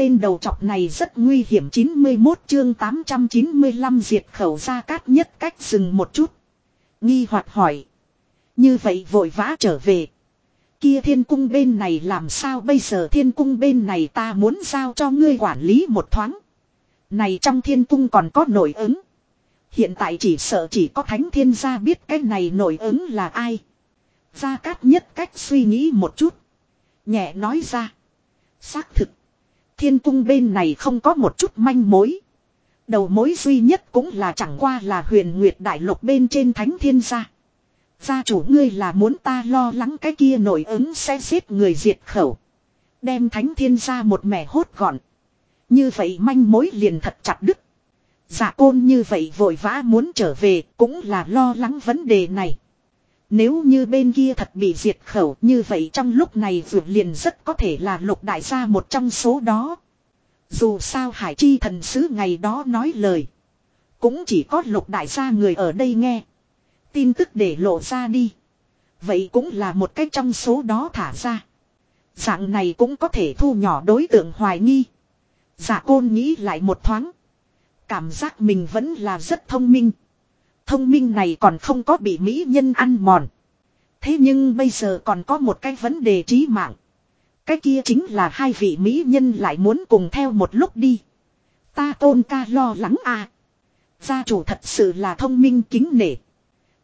tên đầu chọc này rất nguy hiểm 91 chương 895 diệt khẩu ra cát nhất cách dừng một chút. Nghi hoạt hỏi. Như vậy vội vã trở về. Kia thiên cung bên này làm sao bây giờ thiên cung bên này ta muốn giao cho ngươi quản lý một thoáng. Này trong thiên cung còn có nổi ứng. Hiện tại chỉ sợ chỉ có thánh thiên gia biết cái này nổi ứng là ai. Gia Cát nhất cách suy nghĩ một chút. Nhẹ nói ra. Xác thực. Thiên cung bên này không có một chút manh mối. Đầu mối duy nhất cũng là chẳng qua là huyền nguyệt đại lục bên trên thánh thiên gia. Gia chủ ngươi là muốn ta lo lắng cái kia nổi ứng sẽ giết người diệt khẩu. Đem thánh thiên gia một mẻ hốt gọn. Như vậy manh mối liền thật chặt đứt. giả côn như vậy vội vã muốn trở về cũng là lo lắng vấn đề này. Nếu như bên kia thật bị diệt khẩu, như vậy trong lúc này vượt liền rất có thể là lục đại gia một trong số đó. Dù sao hải chi thần sứ ngày đó nói lời. Cũng chỉ có lục đại gia người ở đây nghe. Tin tức để lộ ra đi. Vậy cũng là một cách trong số đó thả ra. Dạng này cũng có thể thu nhỏ đối tượng hoài nghi. Dạ côn nghĩ lại một thoáng. Cảm giác mình vẫn là rất thông minh. Thông minh này còn không có bị mỹ nhân ăn mòn. Thế nhưng bây giờ còn có một cái vấn đề trí mạng. Cái kia chính là hai vị mỹ nhân lại muốn cùng theo một lúc đi. Ta tôn ca lo lắng à. Gia chủ thật sự là thông minh kính nể.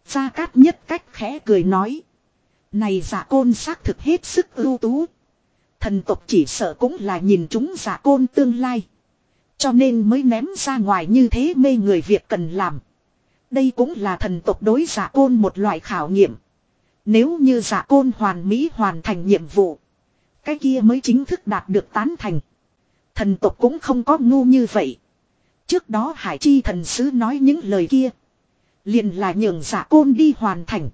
Gia Cát nhất cách khẽ cười nói. Này giả côn xác thực hết sức ưu tú. Thần tộc chỉ sợ cũng là nhìn chúng giả côn tương lai. Cho nên mới ném ra ngoài như thế mê người việc cần làm. Đây cũng là thần tộc đối giả côn một loại khảo nghiệm. Nếu như giả côn hoàn mỹ hoàn thành nhiệm vụ. Cái kia mới chính thức đạt được tán thành. Thần tộc cũng không có ngu như vậy. Trước đó Hải Chi thần sứ nói những lời kia. Liền là nhường giả côn đi hoàn thành.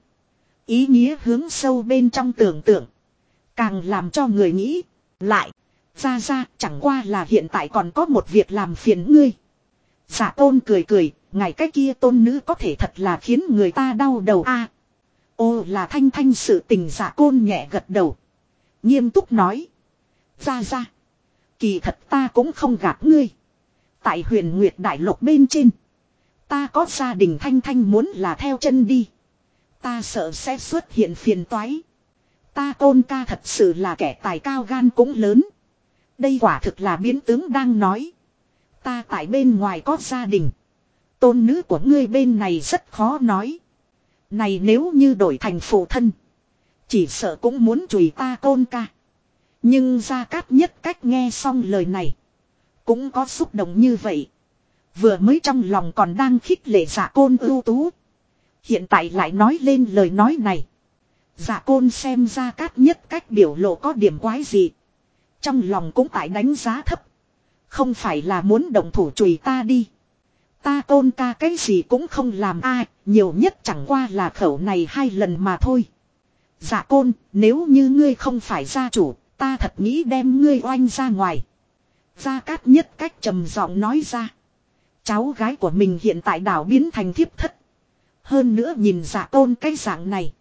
Ý nghĩa hướng sâu bên trong tưởng tượng. Càng làm cho người nghĩ. Lại. Ra ra, chẳng qua là hiện tại còn có một việc làm phiền ngươi. Giả tôn cười cười. Ngày cái kia tôn nữ có thể thật là khiến người ta đau đầu a. ô là thanh thanh sự tình giả côn nhẹ gật đầu. Nghiêm túc nói. Ra ra. Kỳ thật ta cũng không gạt ngươi. Tại huyền Nguyệt Đại Lục bên trên. Ta có gia đình thanh thanh muốn là theo chân đi. Ta sợ sẽ xuất hiện phiền toái. Ta tôn ca thật sự là kẻ tài cao gan cũng lớn. Đây quả thực là biến tướng đang nói. Ta tại bên ngoài có gia đình. Tôn nữ của ngươi bên này rất khó nói. Này nếu như đổi thành phụ thân. Chỉ sợ cũng muốn chùi ta tôn ca. Nhưng ra cát nhất cách nghe xong lời này. Cũng có xúc động như vậy. Vừa mới trong lòng còn đang khích lệ giả côn ưu tú. Hiện tại lại nói lên lời nói này. Giả côn xem ra cát nhất cách biểu lộ có điểm quái gì. Trong lòng cũng tại đánh giá thấp. Không phải là muốn động thủ chùi ta đi. Ta tôn ca cái gì cũng không làm ai, nhiều nhất chẳng qua là khẩu này hai lần mà thôi. Dạ côn, nếu như ngươi không phải gia chủ, ta thật nghĩ đem ngươi oanh ra ngoài. Gia Cát nhất cách trầm giọng nói ra. Cháu gái của mình hiện tại đảo biến thành thiếp thất. Hơn nữa nhìn dạ tôn cái dạng này.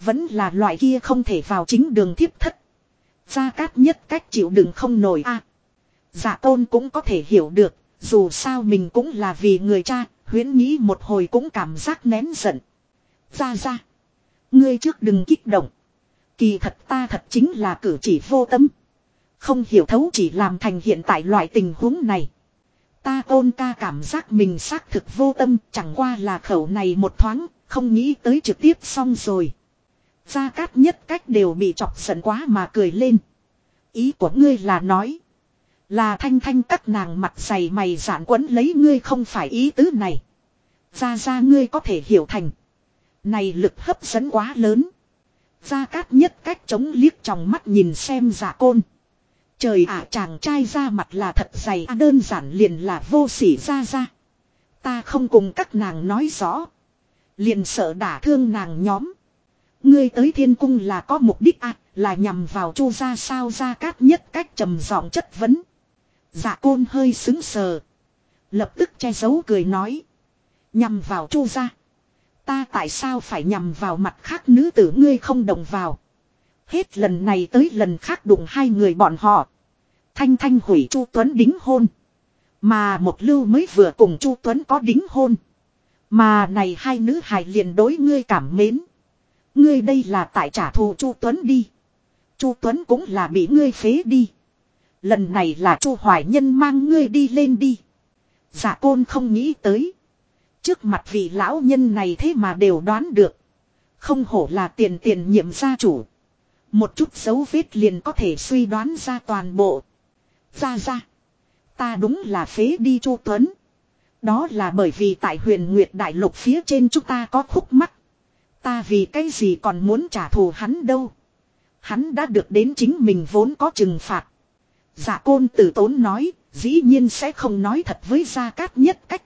Vẫn là loại kia không thể vào chính đường thiếp thất. Gia Cát nhất cách chịu đựng không nổi a. Dạ à, tôn cũng có thể hiểu được. Dù sao mình cũng là vì người cha. Huyến nghĩ một hồi cũng cảm giác nén giận. Ra ra. Ngươi trước đừng kích động. Kỳ thật ta thật chính là cử chỉ vô tâm. Không hiểu thấu chỉ làm thành hiện tại loại tình huống này. Ta ôn ca cảm giác mình xác thực vô tâm chẳng qua là khẩu này một thoáng, không nghĩ tới trực tiếp xong rồi. Gia Cát nhất cách đều bị chọc giận quá mà cười lên. Ý của ngươi là nói. Là thanh thanh các nàng mặt dày mày giản quấn lấy ngươi không phải ý tứ này. Ra ra ngươi có thể hiểu thành. Này lực hấp dẫn quá lớn. Gia Cát nhất cách chống liếc trong mắt nhìn xem giả côn. Trời ạ chàng trai ra mặt là thật dày à, đơn giản liền là vô sỉ ra ra. Ta không cùng các nàng nói rõ. Liền sợ đả thương nàng nhóm. Ngươi tới thiên cung là có mục đích à, là nhằm vào chu ra sao ra cát nhất cách trầm giọng chất vấn. Dạ côn hơi xứng sờ. Lập tức che giấu cười nói. Nhằm vào chu ra. Ta tại sao phải nhằm vào mặt khác nữ tử ngươi không đồng vào. Hết lần này tới lần khác đụng hai người bọn họ. Thanh Thanh hủy Chu Tuấn đính hôn. Mà một lưu mới vừa cùng Chu Tuấn có đính hôn. Mà này hai nữ hài liền đối ngươi cảm mến. Ngươi đây là tại trả thù Chu Tuấn đi. Chu Tuấn cũng là bị ngươi phế đi. Lần này là Chu Hoài Nhân mang ngươi đi lên đi. Giả côn không nghĩ tới. Trước mặt vị lão nhân này thế mà đều đoán được. Không hổ là tiền tiền nhiệm gia chủ. Một chút dấu vết liền có thể suy đoán ra toàn bộ. Ra ra. Ta đúng là phế đi Chu Tuấn. Đó là bởi vì tại huyền Nguyệt Đại Lục phía trên chúng ta có khúc mắc. Ta vì cái gì còn muốn trả thù hắn đâu. Hắn đã được đến chính mình vốn có trừng phạt. Dạ côn tử tốn nói, dĩ nhiên sẽ không nói thật với gia cát nhất cách.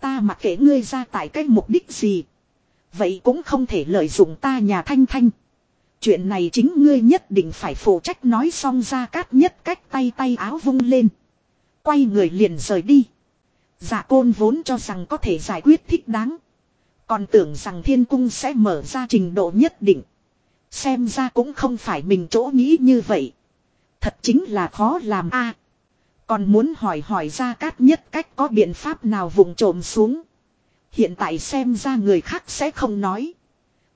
Ta mặc kệ ngươi ra tại cái mục đích gì. Vậy cũng không thể lợi dụng ta nhà thanh thanh. Chuyện này chính ngươi nhất định phải phụ trách nói xong ra cát nhất cách tay tay áo vung lên. Quay người liền rời đi. Dạ côn vốn cho rằng có thể giải quyết thích đáng. Còn tưởng rằng thiên cung sẽ mở ra trình độ nhất định. Xem ra cũng không phải mình chỗ nghĩ như vậy. Thật chính là khó làm a. còn muốn hỏi hỏi ra cát nhất cách có biện pháp nào vùng trộm xuống. Hiện tại xem ra người khác sẽ không nói.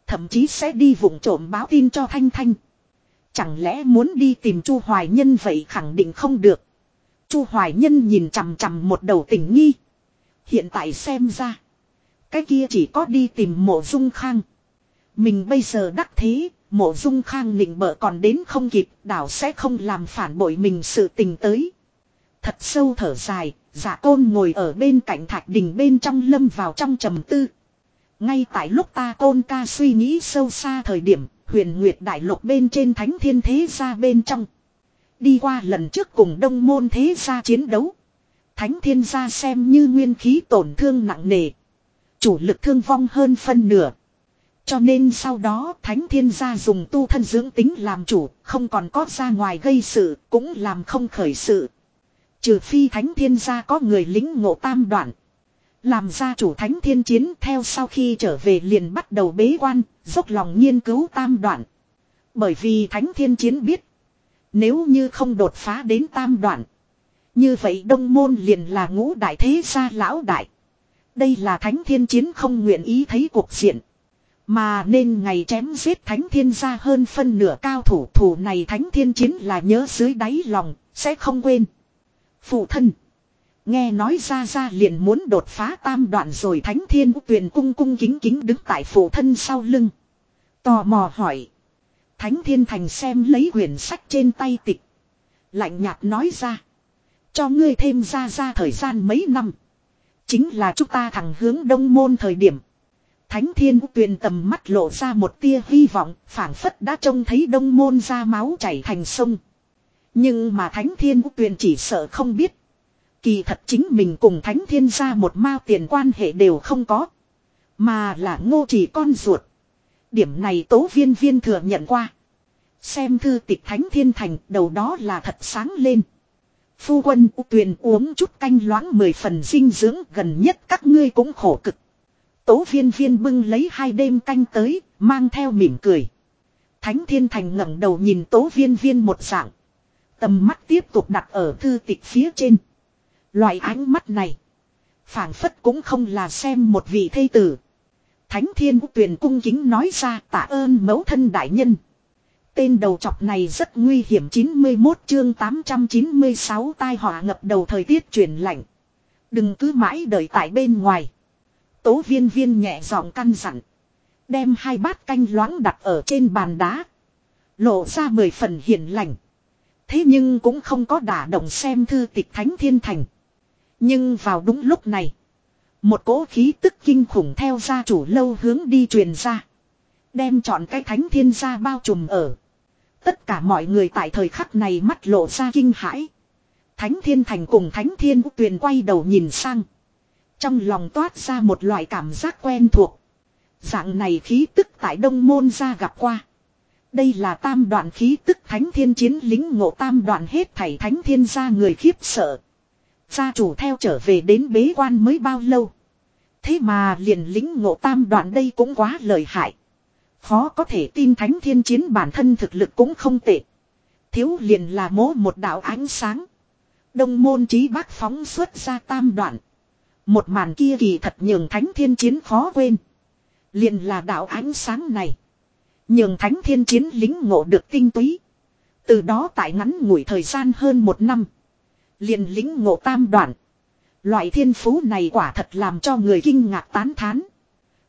Thậm chí sẽ đi vùng trộm báo tin cho Thanh Thanh. Chẳng lẽ muốn đi tìm Chu Hoài Nhân vậy khẳng định không được. Chu Hoài Nhân nhìn chằm chằm một đầu tình nghi. Hiện tại xem ra. Cái kia chỉ có đi tìm mộ dung khang. Mình bây giờ đắc thế, mộ dung khang nịnh bợ còn đến không kịp, đảo sẽ không làm phản bội mình sự tình tới. Thật sâu thở dài, giả côn ngồi ở bên cạnh thạch đình bên trong lâm vào trong trầm tư. Ngay tại lúc ta côn ca suy nghĩ sâu xa thời điểm, huyền nguyệt đại lục bên trên thánh thiên thế gia bên trong. Đi qua lần trước cùng đông môn thế gia chiến đấu. Thánh thiên gia xem như nguyên khí tổn thương nặng nề. Chủ lực thương vong hơn phân nửa. Cho nên sau đó thánh thiên gia dùng tu thân dưỡng tính làm chủ, không còn có ra ngoài gây sự, cũng làm không khởi sự. Trừ phi thánh thiên gia có người lính ngộ tam đoạn. Làm gia chủ thánh thiên chiến theo sau khi trở về liền bắt đầu bế quan, dốc lòng nghiên cứu tam đoạn. Bởi vì thánh thiên chiến biết, nếu như không đột phá đến tam đoạn, như vậy đông môn liền là ngũ đại thế gia lão đại. Đây là thánh thiên chiến không nguyện ý thấy cuộc diện. Mà nên ngày chém giết thánh thiên ra hơn phân nửa cao thủ thủ này thánh thiên chiến là nhớ dưới đáy lòng, sẽ không quên. Phụ thân. Nghe nói ra ra liền muốn đột phá tam đoạn rồi thánh thiên tuyền cung cung kính kính đứng tại phụ thân sau lưng. Tò mò hỏi. Thánh thiên thành xem lấy quyển sách trên tay tịch. Lạnh nhạt nói ra. Cho ngươi thêm ra ra thời gian mấy năm. Chính là chúng ta thẳng hướng đông môn thời điểm. Thánh thiên tuyền tầm mắt lộ ra một tia hy vọng, phảng phất đã trông thấy đông môn ra máu chảy thành sông. Nhưng mà thánh thiên tuyền chỉ sợ không biết. Kỳ thật chính mình cùng thánh thiên ra một mao tiền quan hệ đều không có. Mà là ngô chỉ con ruột. Điểm này tố viên viên thừa nhận qua. Xem thư tịch thánh thiên thành đầu đó là thật sáng lên. Phu quân u tuyền uống chút canh loãng mười phần dinh dưỡng gần nhất các ngươi cũng khổ cực. Tố viên viên bưng lấy hai đêm canh tới, mang theo mỉm cười. Thánh thiên thành ngẩng đầu nhìn tố viên viên một dạng. Tầm mắt tiếp tục đặt ở thư tịch phía trên. Loại ánh mắt này. phảng phất cũng không là xem một vị thây tử. Thánh thiên tuyền cung kính nói ra tạ ơn mẫu thân đại nhân. Tên đầu chọc này rất nguy hiểm 91 chương 896 tai họa ngập đầu thời tiết chuyển lạnh. Đừng cứ mãi đợi tại bên ngoài. Tố viên viên nhẹ giọng căn dặn. Đem hai bát canh loãng đặt ở trên bàn đá. Lộ ra mười phần hiền lành. Thế nhưng cũng không có đả động xem thư tịch thánh thiên thành. Nhưng vào đúng lúc này. Một cỗ khí tức kinh khủng theo gia chủ lâu hướng đi truyền ra. Đem chọn cái thánh thiên gia bao trùm ở. Tất cả mọi người tại thời khắc này mắt lộ ra kinh hãi. Thánh thiên thành cùng thánh thiên tuyền quay đầu nhìn sang. Trong lòng toát ra một loại cảm giác quen thuộc. Dạng này khí tức tại đông môn ra gặp qua. Đây là tam đoạn khí tức thánh thiên chiến lính ngộ tam đoạn hết thảy thánh thiên gia người khiếp sợ. Gia chủ theo trở về đến bế quan mới bao lâu. Thế mà liền lính ngộ tam đoạn đây cũng quá lợi hại. Khó có thể tin thánh thiên chiến bản thân thực lực cũng không tệ. Thiếu liền là mố một đạo ánh sáng. Đông môn trí bác phóng xuất ra tam đoạn. Một màn kia kỳ thật nhường thánh thiên chiến khó quên. Liền là đạo ánh sáng này. Nhường thánh thiên chiến lính ngộ được tinh túy. Từ đó tại ngắn ngủi thời gian hơn một năm. Liền lính ngộ tam đoạn. Loại thiên phú này quả thật làm cho người kinh ngạc tán thán.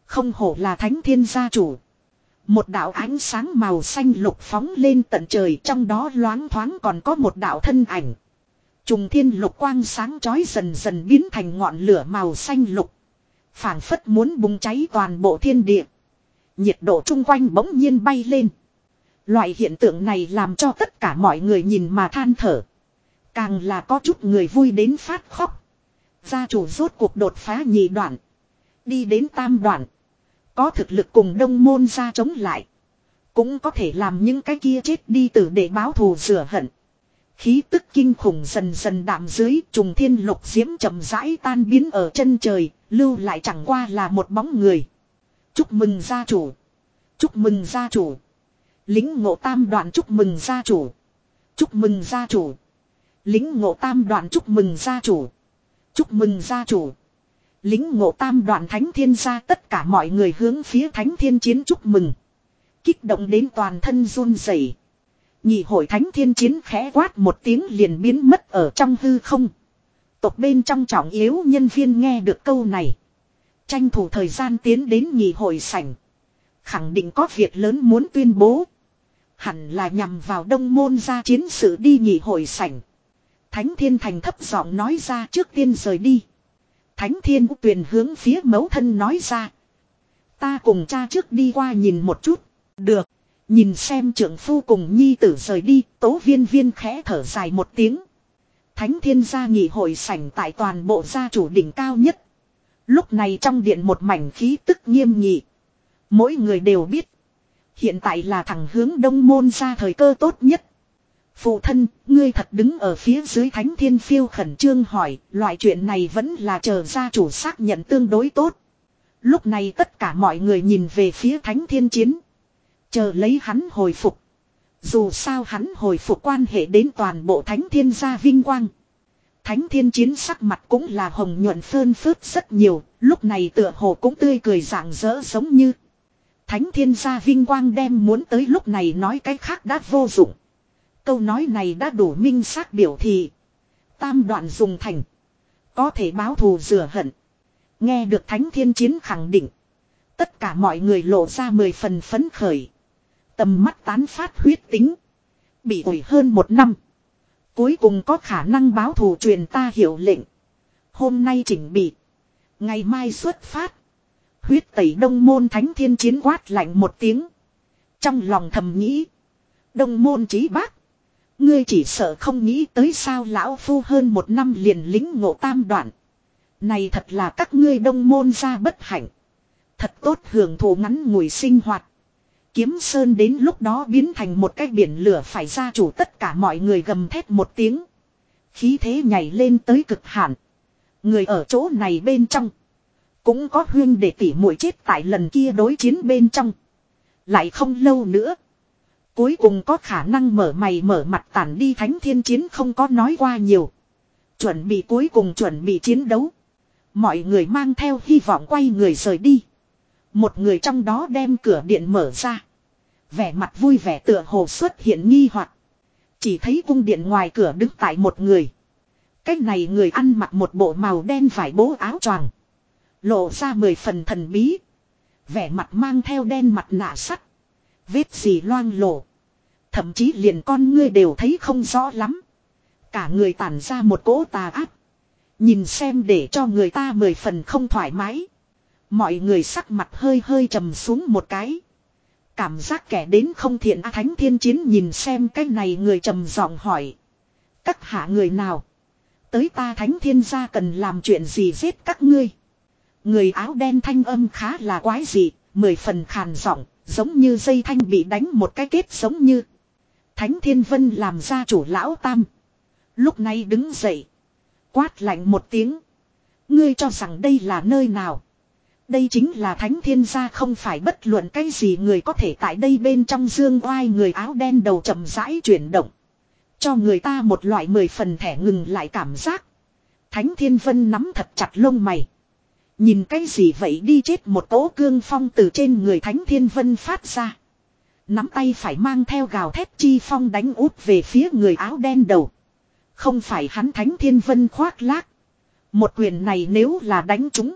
Không hổ là thánh thiên gia chủ. Một đạo ánh sáng màu xanh lục phóng lên tận trời trong đó loáng thoáng còn có một đạo thân ảnh. Trùng thiên lục quang sáng chói dần dần biến thành ngọn lửa màu xanh lục. phảng phất muốn bùng cháy toàn bộ thiên địa. Nhiệt độ chung quanh bỗng nhiên bay lên. Loại hiện tượng này làm cho tất cả mọi người nhìn mà than thở. Càng là có chút người vui đến phát khóc. Gia chủ rốt cuộc đột phá nhị đoạn. Đi đến tam đoạn. Có thực lực cùng đông môn ra chống lại. Cũng có thể làm những cái kia chết đi từ để báo thù rửa hận. Khí tức kinh khủng dần dần đạm dưới trùng thiên lục diễm chậm rãi tan biến ở chân trời, lưu lại chẳng qua là một bóng người. Chúc mừng gia chủ. Chúc mừng gia chủ. Lính ngộ tam đoạn chúc mừng gia chủ. Chúc mừng gia chủ. Lính ngộ tam đoạn chúc mừng gia chủ. Chúc mừng gia chủ. Lính ngộ tam đoạn thánh thiên gia tất cả mọi người hướng phía thánh thiên chiến chúc mừng. Kích động đến toàn thân run rẩy. Nhị hội thánh thiên chiến khẽ quát một tiếng liền biến mất ở trong hư không. Tộc bên trong trọng yếu nhân viên nghe được câu này. Tranh thủ thời gian tiến đến nhị hội sảnh. Khẳng định có việc lớn muốn tuyên bố. Hẳn là nhằm vào đông môn ra chiến sự đi nhị hội sảnh. Thánh thiên thành thấp giọng nói ra trước tiên rời đi. Thánh thiên tuyền hướng phía mẫu thân nói ra. Ta cùng cha trước đi qua nhìn một chút. Được. Nhìn xem trưởng phu cùng nhi tử rời đi, tố viên viên khẽ thở dài một tiếng. Thánh thiên gia nghị hội sảnh tại toàn bộ gia chủ đỉnh cao nhất. Lúc này trong điện một mảnh khí tức nghiêm nghị. Mỗi người đều biết. Hiện tại là thằng hướng đông môn ra thời cơ tốt nhất. Phụ thân, ngươi thật đứng ở phía dưới thánh thiên phiêu khẩn trương hỏi, loại chuyện này vẫn là chờ gia chủ xác nhận tương đối tốt. Lúc này tất cả mọi người nhìn về phía thánh thiên chiến. Chờ lấy hắn hồi phục. Dù sao hắn hồi phục quan hệ đến toàn bộ thánh thiên gia vinh quang. Thánh thiên chiến sắc mặt cũng là hồng nhuận phơn phớt rất nhiều, lúc này tựa hồ cũng tươi cười rạng rỡ giống như. Thánh thiên gia vinh quang đem muốn tới lúc này nói cái khác đã vô dụng. Câu nói này đã đủ minh xác biểu thị. Tam đoạn dùng thành. Có thể báo thù rửa hận. Nghe được thánh thiên chiến khẳng định. Tất cả mọi người lộ ra mười phần phấn khởi. Tầm mắt tán phát huyết tính. Bị ủi hơn một năm. Cuối cùng có khả năng báo thù truyền ta hiệu lệnh. Hôm nay chỉnh bị. Ngày mai xuất phát. Huyết tẩy đông môn thánh thiên chiến quát lạnh một tiếng. Trong lòng thầm nghĩ. Đông môn trí bác. Ngươi chỉ sợ không nghĩ tới sao lão phu hơn một năm liền lính ngộ tam đoạn. Này thật là các ngươi đông môn ra bất hạnh. Thật tốt hưởng thụ ngắn ngủi sinh hoạt. Kiếm Sơn đến lúc đó biến thành một cái biển lửa phải ra chủ tất cả mọi người gầm thét một tiếng. Khí thế nhảy lên tới cực hạn. Người ở chỗ này bên trong. Cũng có huyên để tỉ muội chết tại lần kia đối chiến bên trong. Lại không lâu nữa. Cuối cùng có khả năng mở mày mở mặt tản đi thánh thiên chiến không có nói qua nhiều. Chuẩn bị cuối cùng chuẩn bị chiến đấu. Mọi người mang theo hy vọng quay người rời đi. Một người trong đó đem cửa điện mở ra. Vẻ mặt vui vẻ tựa hồ xuất hiện nghi hoặc Chỉ thấy cung điện ngoài cửa đứng tại một người. Cách này người ăn mặc một bộ màu đen vải bố áo choàng Lộ ra mười phần thần bí. Vẻ mặt mang theo đen mặt nạ sắt. Vết gì loang lổ. Thậm chí liền con ngươi đều thấy không rõ lắm. Cả người tản ra một cỗ tà ác. Nhìn xem để cho người ta mười phần không thoải mái. Mọi người sắc mặt hơi hơi trầm xuống một cái. Cảm giác kẻ đến không thiện A Thánh Thiên Chiến nhìn xem cái này người trầm giọng hỏi. Các hạ người nào? Tới ta Thánh Thiên gia cần làm chuyện gì giết các ngươi? Người áo đen thanh âm khá là quái dị, mười phần khàn giọng, giống như dây thanh bị đánh một cái kết giống như. Thánh Thiên Vân làm ra chủ lão tam. Lúc này đứng dậy. Quát lạnh một tiếng. Ngươi cho rằng đây là nơi nào? Đây chính là thánh thiên gia không phải bất luận cái gì người có thể tại đây bên trong dương oai người áo đen đầu chậm rãi chuyển động. Cho người ta một loại mười phần thẻ ngừng lại cảm giác. Thánh Thiên Vân nắm thật chặt lông mày. Nhìn cái gì vậy đi chết một cỗ cương phong từ trên người Thánh Thiên Vân phát ra. Nắm tay phải mang theo gào thép chi phong đánh út về phía người áo đen đầu. Không phải hắn Thánh Thiên Vân khoác lác. Một quyền này nếu là đánh chúng.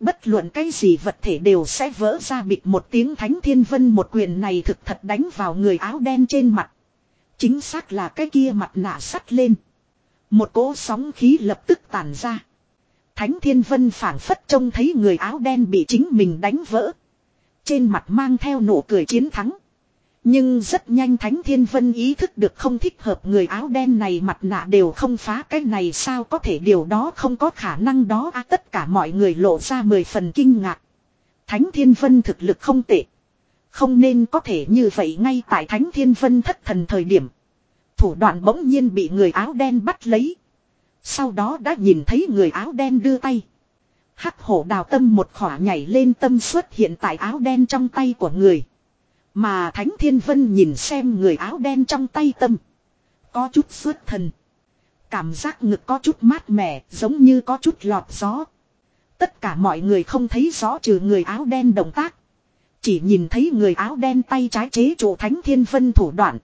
Bất luận cái gì vật thể đều sẽ vỡ ra bịt một tiếng Thánh Thiên Vân một quyền này thực thật đánh vào người áo đen trên mặt. Chính xác là cái kia mặt nạ sắt lên. Một cỗ sóng khí lập tức tàn ra. Thánh Thiên Vân phản phất trông thấy người áo đen bị chính mình đánh vỡ. Trên mặt mang theo nụ cười chiến thắng. Nhưng rất nhanh Thánh Thiên Vân ý thức được không thích hợp người áo đen này mặt nạ đều không phá cái này sao có thể điều đó không có khả năng đó à, tất cả mọi người lộ ra mười phần kinh ngạc. Thánh Thiên Vân thực lực không tệ. Không nên có thể như vậy ngay tại Thánh Thiên Vân thất thần thời điểm. Thủ đoạn bỗng nhiên bị người áo đen bắt lấy. Sau đó đã nhìn thấy người áo đen đưa tay. Hắc hổ đào tâm một khỏa nhảy lên tâm xuất hiện tại áo đen trong tay của người. Mà Thánh Thiên Vân nhìn xem người áo đen trong tay tâm. Có chút xuất thần. Cảm giác ngực có chút mát mẻ, giống như có chút lọt gió. Tất cả mọi người không thấy rõ trừ người áo đen động tác. Chỉ nhìn thấy người áo đen tay trái chế trụ Thánh Thiên Vân thủ đoạn.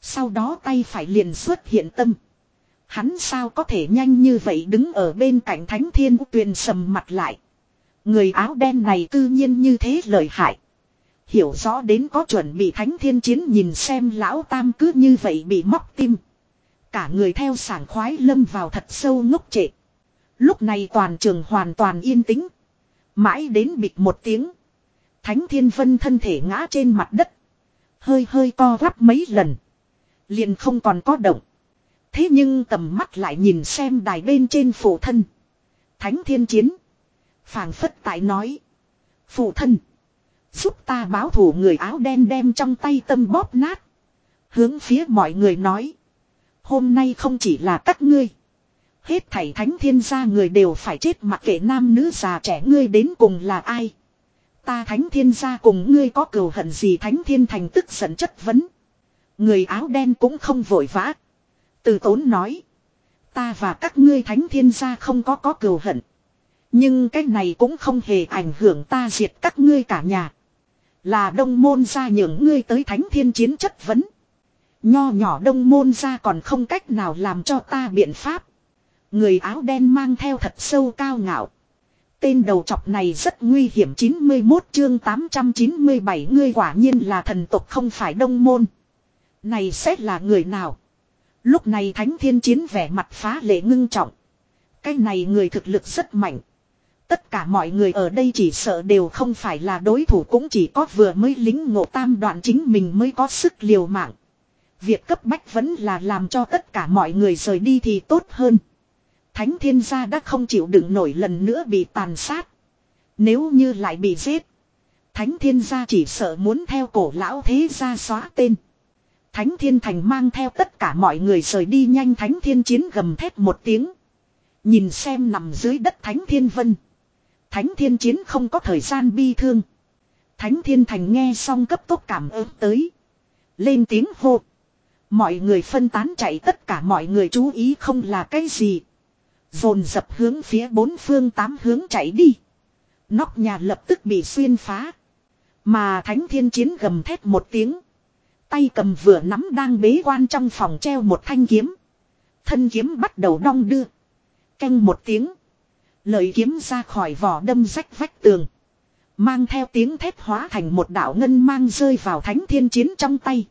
Sau đó tay phải liền xuất hiện tâm. Hắn sao có thể nhanh như vậy đứng ở bên cạnh Thánh Thiên Tuyền sầm mặt lại. Người áo đen này tự nhiên như thế lợi hại. Hiểu rõ đến có chuẩn bị thánh thiên chiến nhìn xem lão tam cứ như vậy bị móc tim. Cả người theo sảng khoái lâm vào thật sâu ngốc trệ. Lúc này toàn trường hoàn toàn yên tĩnh. Mãi đến bịt một tiếng. Thánh thiên vân thân thể ngã trên mặt đất. Hơi hơi co quắp mấy lần. Liền không còn có động. Thế nhưng tầm mắt lại nhìn xem đài bên trên phụ thân. Thánh thiên chiến. phảng phất tại nói. Phụ thân. Giúp ta báo thủ người áo đen đem trong tay tâm bóp nát. Hướng phía mọi người nói. Hôm nay không chỉ là các ngươi. Hết thảy thánh thiên gia người đều phải chết mặc kệ nam nữ già trẻ ngươi đến cùng là ai. Ta thánh thiên gia cùng ngươi có cừu hận gì thánh thiên thành tức giận chất vấn. Người áo đen cũng không vội vã. Từ tốn nói. Ta và các ngươi thánh thiên gia không có có cừu hận. Nhưng cái này cũng không hề ảnh hưởng ta diệt các ngươi cả nhà. Là đông môn ra những ngươi tới thánh thiên chiến chất vấn. Nho nhỏ đông môn ra còn không cách nào làm cho ta biện pháp. Người áo đen mang theo thật sâu cao ngạo. Tên đầu chọc này rất nguy hiểm 91 chương 897 ngươi quả nhiên là thần tục không phải đông môn. Này sẽ là người nào? Lúc này thánh thiên chiến vẻ mặt phá lệ ngưng trọng. Cái này người thực lực rất mạnh. Tất cả mọi người ở đây chỉ sợ đều không phải là đối thủ cũng chỉ có vừa mới lính ngộ tam đoạn chính mình mới có sức liều mạng. Việc cấp bách vẫn là làm cho tất cả mọi người rời đi thì tốt hơn. Thánh thiên gia đã không chịu đựng nổi lần nữa bị tàn sát. Nếu như lại bị giết. Thánh thiên gia chỉ sợ muốn theo cổ lão thế gia xóa tên. Thánh thiên thành mang theo tất cả mọi người rời đi nhanh thánh thiên chiến gầm thét một tiếng. Nhìn xem nằm dưới đất thánh thiên vân. Thánh thiên chiến không có thời gian bi thương. Thánh thiên thành nghe xong cấp tốc cảm ơn tới. Lên tiếng hô. Mọi người phân tán chạy, tất cả mọi người chú ý không là cái gì. Dồn dập hướng phía bốn phương tám hướng chạy đi. Nóc nhà lập tức bị xuyên phá. Mà thánh thiên chiến gầm thét một tiếng. Tay cầm vừa nắm đang bế quan trong phòng treo một thanh kiếm. Thân kiếm bắt đầu đong đưa. Canh một tiếng. Lợi kiếm ra khỏi vỏ đâm rách vách tường. Mang theo tiếng thép hóa thành một đạo ngân mang rơi vào thánh thiên chiến trong tay.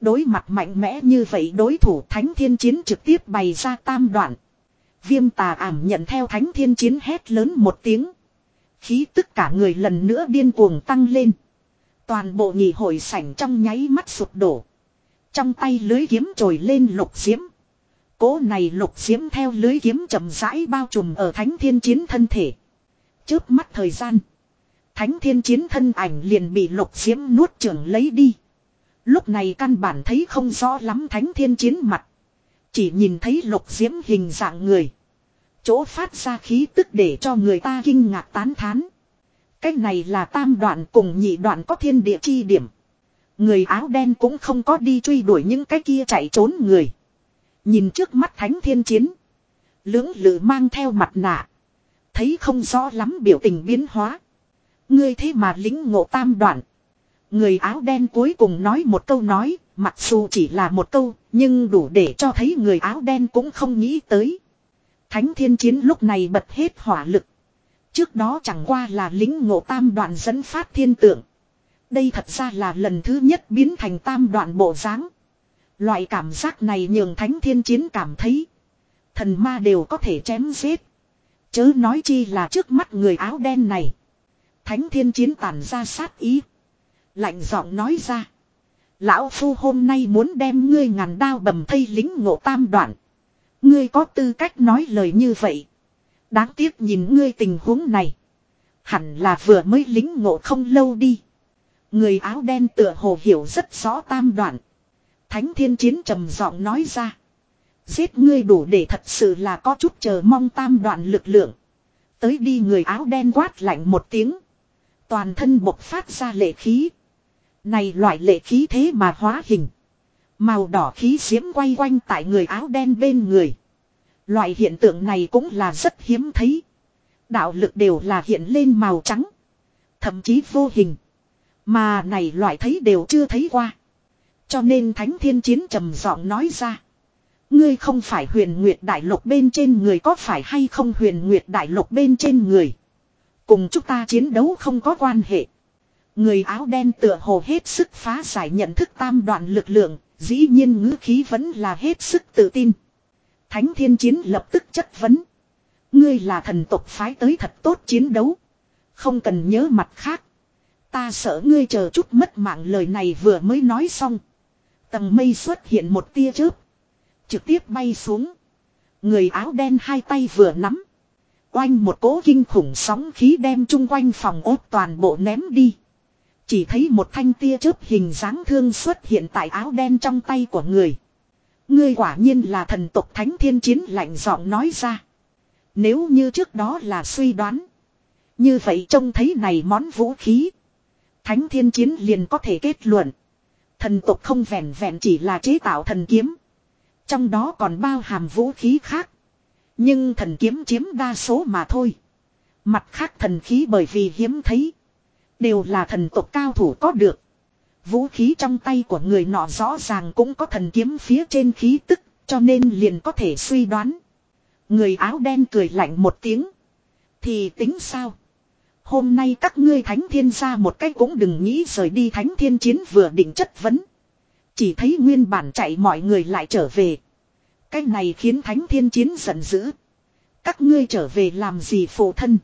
Đối mặt mạnh mẽ như vậy đối thủ thánh thiên chiến trực tiếp bày ra tam đoạn. Viêm tà ảm nhận theo thánh thiên chiến hét lớn một tiếng. Khí tức cả người lần nữa điên cuồng tăng lên. Toàn bộ nhị hội sảnh trong nháy mắt sụp đổ. Trong tay lưới kiếm trồi lên lục diễm. Cố này lục diễm theo lưới kiếm chậm rãi bao trùm ở thánh thiên chiến thân thể. Trước mắt thời gian. Thánh thiên chiến thân ảnh liền bị lục diễm nuốt trưởng lấy đi. Lúc này căn bản thấy không rõ lắm thánh thiên chiến mặt. Chỉ nhìn thấy lục diễm hình dạng người. Chỗ phát ra khí tức để cho người ta kinh ngạc tán thán. Cái này là tam đoạn cùng nhị đoạn có thiên địa chi điểm. Người áo đen cũng không có đi truy đuổi những cái kia chạy trốn người. Nhìn trước mắt thánh thiên chiến. Lưỡng lự mang theo mặt nạ. Thấy không rõ lắm biểu tình biến hóa. Ngươi thế mà lính ngộ tam đoạn. Người áo đen cuối cùng nói một câu nói, mặc dù chỉ là một câu, nhưng đủ để cho thấy người áo đen cũng không nghĩ tới. Thánh thiên chiến lúc này bật hết hỏa lực. Trước đó chẳng qua là lính ngộ tam đoạn dẫn phát thiên tượng. Đây thật ra là lần thứ nhất biến thành tam đoạn bộ dáng. Loại cảm giác này nhường thánh thiên chiến cảm thấy. Thần ma đều có thể chém giết. Chớ nói chi là trước mắt người áo đen này. Thánh thiên chiến tản ra sát ý. Lạnh giọng nói ra. Lão Phu hôm nay muốn đem ngươi ngàn đao bầm thây lính ngộ tam đoạn. Ngươi có tư cách nói lời như vậy. Đáng tiếc nhìn ngươi tình huống này. Hẳn là vừa mới lính ngộ không lâu đi. Người áo đen tựa hồ hiểu rất rõ tam đoạn. Thánh thiên chiến trầm giọng nói ra. Giết ngươi đủ để thật sự là có chút chờ mong tam đoạn lực lượng. Tới đi người áo đen quát lạnh một tiếng. Toàn thân bộc phát ra lệ khí. Này loại lệ khí thế mà hóa hình. Màu đỏ khí diễm quay quanh tại người áo đen bên người. Loại hiện tượng này cũng là rất hiếm thấy. Đạo lực đều là hiện lên màu trắng. Thậm chí vô hình. Mà này loại thấy đều chưa thấy qua. Cho nên Thánh Thiên Chiến trầm giọng nói ra. Ngươi không phải huyền nguyệt đại lục bên trên người có phải hay không huyền nguyệt đại lục bên trên người. Cùng chúng ta chiến đấu không có quan hệ. Người áo đen tựa hồ hết sức phá giải nhận thức tam đoạn lực lượng, dĩ nhiên ngữ khí vẫn là hết sức tự tin. Thánh thiên chiến lập tức chất vấn. Ngươi là thần tộc phái tới thật tốt chiến đấu. Không cần nhớ mặt khác. Ta sợ ngươi chờ chút mất mạng lời này vừa mới nói xong. Tầng mây xuất hiện một tia chớp. Trực tiếp bay xuống. Người áo đen hai tay vừa nắm. quanh một cỗ kinh khủng sóng khí đem chung quanh phòng ốt toàn bộ ném đi. Chỉ thấy một thanh tia chớp hình dáng thương xuất hiện tại áo đen trong tay của người. Ngươi quả nhiên là thần tộc thánh thiên chiến lạnh giọng nói ra. Nếu như trước đó là suy đoán. Như vậy trông thấy này món vũ khí. Thánh thiên chiến liền có thể kết luận. Thần tộc không vẹn vẹn chỉ là chế tạo thần kiếm. Trong đó còn bao hàm vũ khí khác. Nhưng thần kiếm chiếm đa số mà thôi. Mặt khác thần khí bởi vì hiếm thấy. Đều là thần tộc cao thủ có được. Vũ khí trong tay của người nọ rõ ràng cũng có thần kiếm phía trên khí tức, cho nên liền có thể suy đoán. Người áo đen cười lạnh một tiếng. Thì tính sao? Hôm nay các ngươi thánh thiên ra một cách cũng đừng nghĩ rời đi thánh thiên chiến vừa định chất vấn. Chỉ thấy nguyên bản chạy mọi người lại trở về. Cái này khiến thánh thiên chiến giận dữ. Các ngươi trở về làm gì phụ thân?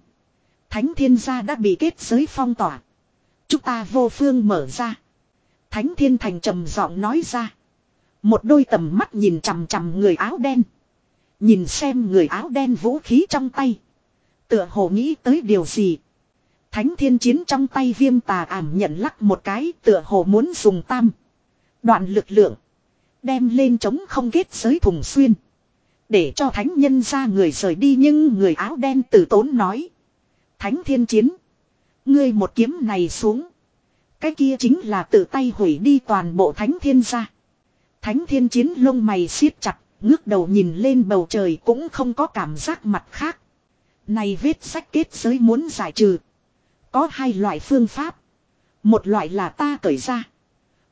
Thánh thiên gia đã bị kết giới phong tỏa. Chúng ta vô phương mở ra. Thánh thiên thành trầm giọng nói ra. Một đôi tầm mắt nhìn chằm chằm người áo đen. Nhìn xem người áo đen vũ khí trong tay. Tựa hồ nghĩ tới điều gì. Thánh thiên chiến trong tay viêm tà ảm nhận lắc một cái tựa hồ muốn dùng tam. Đoạn lực lượng. Đem lên chống không kết giới thùng xuyên. Để cho thánh nhân ra người rời đi nhưng người áo đen tử tốn nói. Thánh thiên chiến. Ngươi một kiếm này xuống. Cái kia chính là tự tay hủy đi toàn bộ thánh thiên gia. Thánh thiên chiến lông mày siết chặt, ngước đầu nhìn lên bầu trời cũng không có cảm giác mặt khác. Này vết sách kết giới muốn giải trừ. Có hai loại phương pháp. Một loại là ta cởi ra.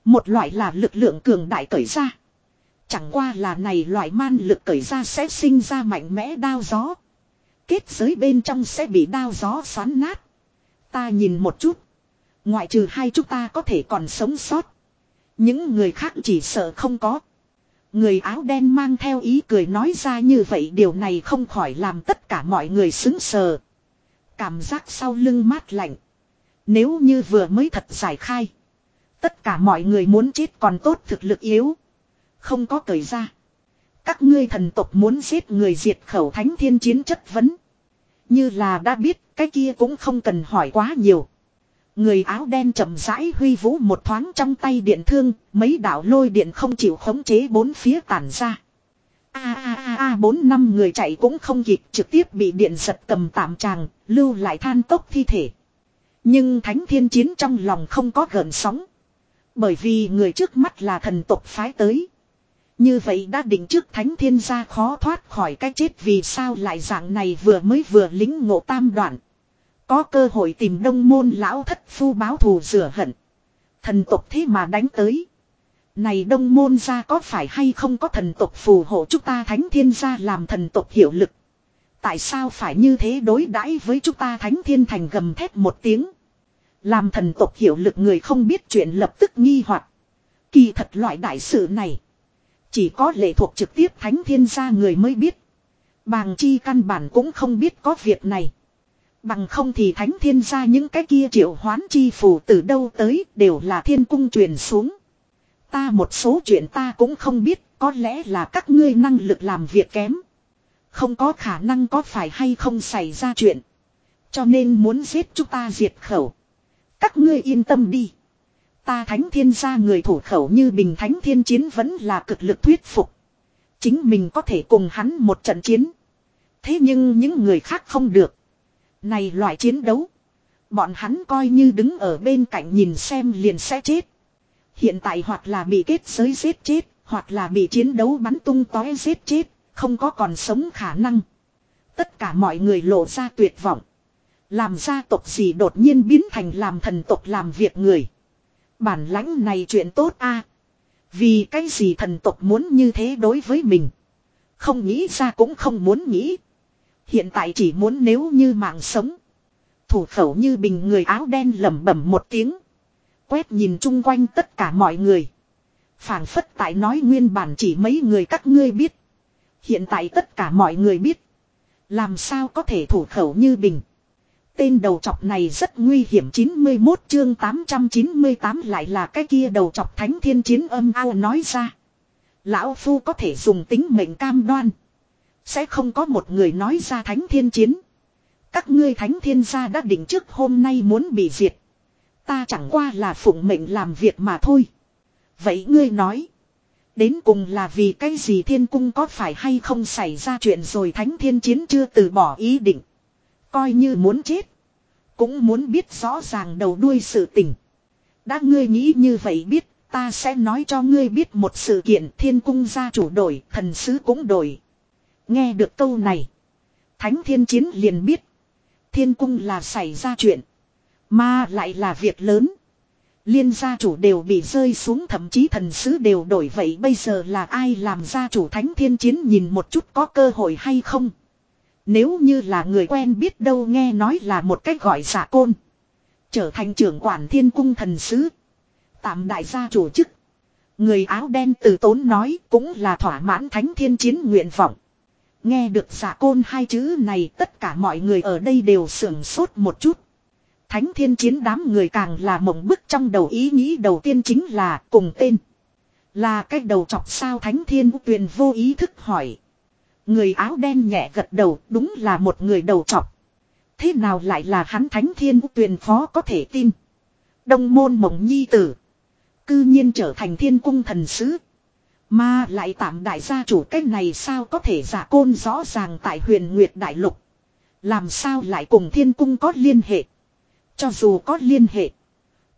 Một loại là lực lượng cường đại cởi ra. Chẳng qua là này loại man lực cởi ra sẽ sinh ra mạnh mẽ đao gió. Kết giới bên trong sẽ bị đao gió xoắn nát. Ta nhìn một chút. Ngoại trừ hai chúng ta có thể còn sống sót. Những người khác chỉ sợ không có. Người áo đen mang theo ý cười nói ra như vậy, điều này không khỏi làm tất cả mọi người xứng sờ. Cảm giác sau lưng mát lạnh. Nếu như vừa mới thật giải khai. Tất cả mọi người muốn chết còn tốt thực lực yếu. Không có cởi ra. Các ngươi thần tộc muốn giết người diệt khẩu thánh thiên chiến chất vấn. Như là đã biết cái kia cũng không cần hỏi quá nhiều. Người áo đen chậm rãi huy vũ một thoáng trong tay điện thương, mấy đạo lôi điện không chịu khống chế bốn phía tản ra. A a a a bốn năm người chạy cũng không kịp trực tiếp bị điện giật cầm tạm tràng, lưu lại than tốc thi thể. Nhưng thánh thiên chiến trong lòng không có gợn sóng. Bởi vì người trước mắt là thần tộc phái tới. Như vậy đã định trước thánh thiên gia khó thoát khỏi cái chết vì sao lại dạng này vừa mới vừa lính ngộ tam đoạn. Có cơ hội tìm đông môn lão thất phu báo thù rửa hận. Thần tộc thế mà đánh tới. Này đông môn gia có phải hay không có thần tộc phù hộ chúng ta thánh thiên gia làm thần tộc hiệu lực. Tại sao phải như thế đối đãi với chúng ta thánh thiên thành gầm thét một tiếng. Làm thần tộc hiệu lực người không biết chuyện lập tức nghi hoặc Kỳ thật loại đại sự này. Chỉ có lệ thuộc trực tiếp thánh thiên gia người mới biết. Bàng chi căn bản cũng không biết có việc này. Bằng không thì thánh thiên gia những cái kia triệu hoán chi phù từ đâu tới đều là thiên cung truyền xuống. Ta một số chuyện ta cũng không biết, có lẽ là các ngươi năng lực làm việc kém. Không có khả năng có phải hay không xảy ra chuyện. Cho nên muốn giết chúng ta diệt khẩu. Các ngươi yên tâm đi. Ta thánh thiên gia người thủ khẩu như bình thánh thiên chiến vẫn là cực lực thuyết phục. Chính mình có thể cùng hắn một trận chiến. Thế nhưng những người khác không được. Này loại chiến đấu. Bọn hắn coi như đứng ở bên cạnh nhìn xem liền sẽ chết. Hiện tại hoặc là bị kết giới giết chết, hoặc là bị chiến đấu bắn tung tói giết chết, không có còn sống khả năng. Tất cả mọi người lộ ra tuyệt vọng. Làm gia tộc gì đột nhiên biến thành làm thần tộc làm việc người. Bản lãnh này chuyện tốt a Vì cái gì thần tộc muốn như thế đối với mình. Không nghĩ ra cũng không muốn nghĩ. Hiện tại chỉ muốn nếu như mạng sống. Thủ khẩu như bình người áo đen lẩm bẩm một tiếng. Quét nhìn chung quanh tất cả mọi người. phảng phất tại nói nguyên bản chỉ mấy người các ngươi biết. Hiện tại tất cả mọi người biết. Làm sao có thể thủ khẩu như bình. Tên đầu chọc này rất nguy hiểm 91 chương 898 lại là cái kia đầu chọc thánh thiên chiến âm ao nói ra. Lão Phu có thể dùng tính mệnh cam đoan. Sẽ không có một người nói ra thánh thiên chiến. Các ngươi thánh thiên gia đã định trước hôm nay muốn bị diệt. Ta chẳng qua là phụng mệnh làm việc mà thôi. Vậy ngươi nói. Đến cùng là vì cái gì thiên cung có phải hay không xảy ra chuyện rồi thánh thiên chiến chưa từ bỏ ý định. Coi như muốn chết. Cũng muốn biết rõ ràng đầu đuôi sự tình. Đã ngươi nghĩ như vậy biết, ta sẽ nói cho ngươi biết một sự kiện thiên cung gia chủ đổi, thần sứ cũng đổi. Nghe được câu này. Thánh thiên chiến liền biết. Thiên cung là xảy ra chuyện. Mà lại là việc lớn. Liên gia chủ đều bị rơi xuống, thậm chí thần sứ đều đổi vậy bây giờ là ai làm gia chủ thánh thiên chiến nhìn một chút có cơ hội hay không. Nếu như là người quen biết đâu nghe nói là một cách gọi giả côn. Trở thành trưởng quản thiên cung thần sứ. Tạm đại gia chủ chức. Người áo đen từ tốn nói cũng là thỏa mãn thánh thiên chiến nguyện vọng. Nghe được giả côn hai chữ này, tất cả mọi người ở đây đều sưởng sốt một chút. Thánh thiên chiến đám người càng là mộng bức trong đầu ý nghĩ đầu tiên chính là cùng tên. Là cái đầu chọc sao thánh thiên tuyền vô ý thức hỏi. Người áo đen nhẹ gật đầu, đúng là một người đầu chọc. Thế nào lại là hắn thánh thiên tuyền phó có thể tin. Đông môn mộng nhi tử. Cư nhiên trở thành thiên cung thần sứ. Mà lại tạm đại gia chủ cách này sao có thể giả côn rõ ràng tại huyền Nguyệt Đại Lục. Làm sao lại cùng thiên cung có liên hệ. Cho dù có liên hệ.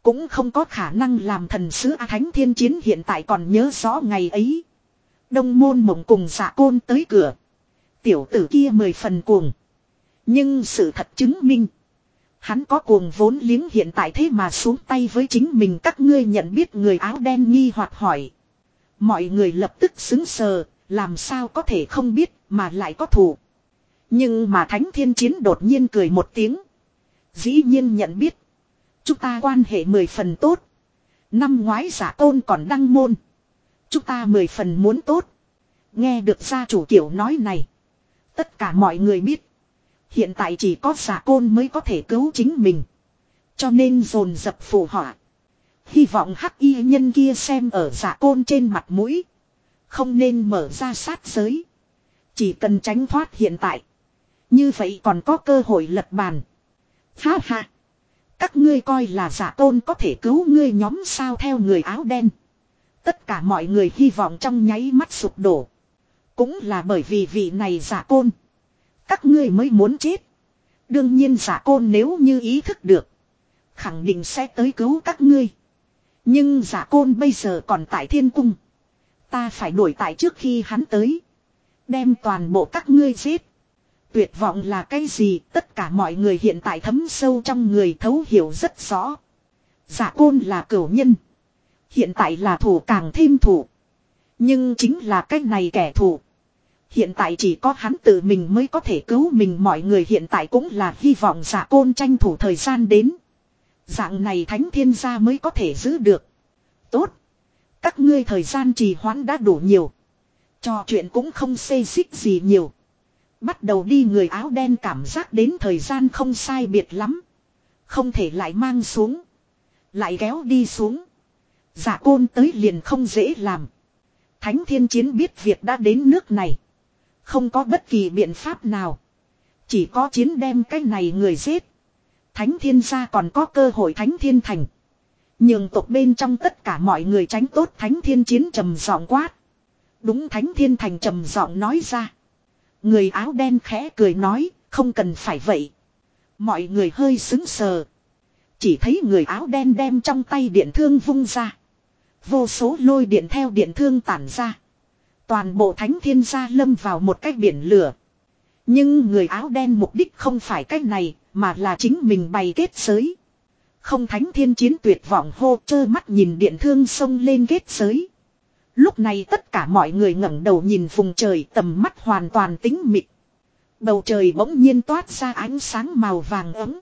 Cũng không có khả năng làm thần sứ A Thánh Thiên Chiến hiện tại còn nhớ rõ ngày ấy. Đông môn mộng cùng giả côn tới cửa. Tiểu tử kia mười phần cuồng. Nhưng sự thật chứng minh. Hắn có cuồng vốn liếng hiện tại thế mà xuống tay với chính mình các ngươi nhận biết người áo đen nghi hoặc hỏi. Mọi người lập tức xứng sờ, làm sao có thể không biết mà lại có thù. Nhưng mà Thánh Thiên Chiến đột nhiên cười một tiếng. Dĩ nhiên nhận biết. Chúng ta quan hệ mười phần tốt. Năm ngoái giả tôn còn đăng môn. Chúng ta mười phần muốn tốt. Nghe được gia chủ kiểu nói này. Tất cả mọi người biết. Hiện tại chỉ có giả côn mới có thể cứu chính mình. Cho nên dồn dập phù họa. Hy vọng hắc y nhân kia xem ở giả côn trên mặt mũi. Không nên mở ra sát giới. Chỉ cần tránh thoát hiện tại. Như vậy còn có cơ hội lật bàn. Ha ha. Các ngươi coi là giả tôn có thể cứu ngươi nhóm sao theo người áo đen. Tất cả mọi người hy vọng trong nháy mắt sụp đổ. Cũng là bởi vì vị này giả côn. Các ngươi mới muốn chết. Đương nhiên giả côn nếu như ý thức được. Khẳng định sẽ tới cứu các ngươi. Nhưng giả côn bây giờ còn tại thiên cung. Ta phải đuổi tại trước khi hắn tới. Đem toàn bộ các ngươi giết. Tuyệt vọng là cái gì tất cả mọi người hiện tại thấm sâu trong người thấu hiểu rất rõ. Giả côn là cửu nhân. Hiện tại là thủ càng thêm thủ. Nhưng chính là cái này kẻ thủ Hiện tại chỉ có hắn tự mình mới có thể cứu mình mọi người hiện tại cũng là hy vọng giả côn tranh thủ thời gian đến. Dạng này thánh thiên gia mới có thể giữ được. Tốt. Các ngươi thời gian trì hoãn đã đủ nhiều. Trò chuyện cũng không xê xích gì nhiều. Bắt đầu đi người áo đen cảm giác đến thời gian không sai biệt lắm. Không thể lại mang xuống. Lại kéo đi xuống. Giả côn tới liền không dễ làm. Thánh thiên chiến biết việc đã đến nước này. Không có bất kỳ biện pháp nào. Chỉ có chiến đem cái này người giết. Thánh thiên gia còn có cơ hội thánh thiên thành. nhưng tộc bên trong tất cả mọi người tránh tốt thánh thiên chiến trầm giọng quát. Đúng thánh thiên thành trầm giọng nói ra. Người áo đen khẽ cười nói, không cần phải vậy. Mọi người hơi xứng sờ. Chỉ thấy người áo đen đem trong tay điện thương vung ra. Vô số lôi điện theo điện thương tản ra. Toàn bộ thánh thiên gia lâm vào một cái biển lửa. Nhưng người áo đen mục đích không phải cái này, mà là chính mình bày kết giới. Không thánh thiên chiến tuyệt vọng hô chơ mắt nhìn điện thương sông lên kết giới. Lúc này tất cả mọi người ngẩng đầu nhìn vùng trời tầm mắt hoàn toàn tính mịt. Bầu trời bỗng nhiên toát ra ánh sáng màu vàng ấm.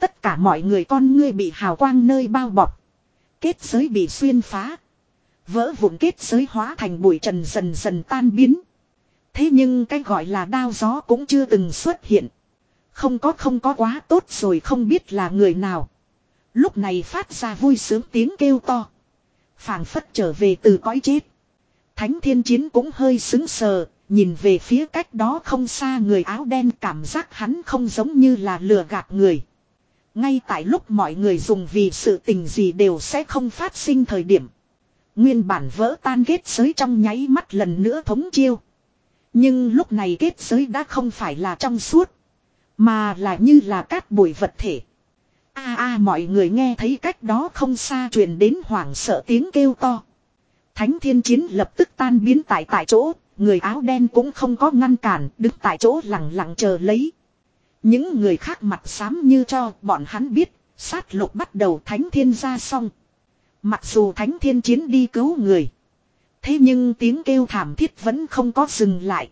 Tất cả mọi người con ngươi bị hào quang nơi bao bọc. Kết giới bị xuyên phá. Vỡ vụn kết giới hóa thành bụi trần dần dần tan biến. Thế nhưng cái gọi là đao gió cũng chưa từng xuất hiện. Không có không có quá tốt rồi không biết là người nào. Lúc này phát ra vui sướng tiếng kêu to phảng phất trở về từ cõi chết. Thánh thiên chiến cũng hơi xứng sờ, nhìn về phía cách đó không xa người áo đen cảm giác hắn không giống như là lừa gạt người. Ngay tại lúc mọi người dùng vì sự tình gì đều sẽ không phát sinh thời điểm. Nguyên bản vỡ tan kết giới trong nháy mắt lần nữa thống chiêu. Nhưng lúc này kết giới đã không phải là trong suốt. Mà là như là cát bụi vật thể a a mọi người nghe thấy cách đó không xa truyền đến hoảng sợ tiếng kêu to. Thánh thiên chiến lập tức tan biến tại tại chỗ, người áo đen cũng không có ngăn cản, đứng tại chỗ lặng lặng chờ lấy. Những người khác mặt xám như cho bọn hắn biết, sát lục bắt đầu thánh thiên ra xong. Mặc dù thánh thiên chiến đi cứu người. Thế nhưng tiếng kêu thảm thiết vẫn không có dừng lại.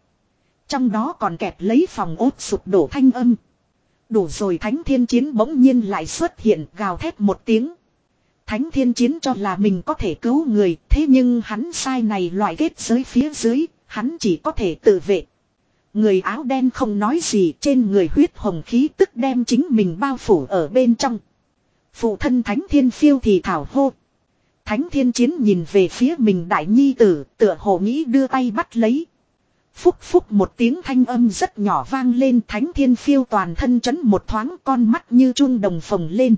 Trong đó còn kẹp lấy phòng ốt sụp đổ thanh âm. Đủ rồi thánh thiên chiến bỗng nhiên lại xuất hiện gào thét một tiếng. Thánh thiên chiến cho là mình có thể cứu người, thế nhưng hắn sai này loại kết giới phía dưới, hắn chỉ có thể tự vệ. Người áo đen không nói gì trên người huyết hồng khí tức đem chính mình bao phủ ở bên trong. Phụ thân thánh thiên phiêu thì thảo hô. Thánh thiên chiến nhìn về phía mình đại nhi tử, tựa hồ nghĩ đưa tay bắt lấy. Phúc phúc một tiếng thanh âm rất nhỏ vang lên thánh thiên phiêu toàn thân chấn một thoáng con mắt như chuông đồng phồng lên.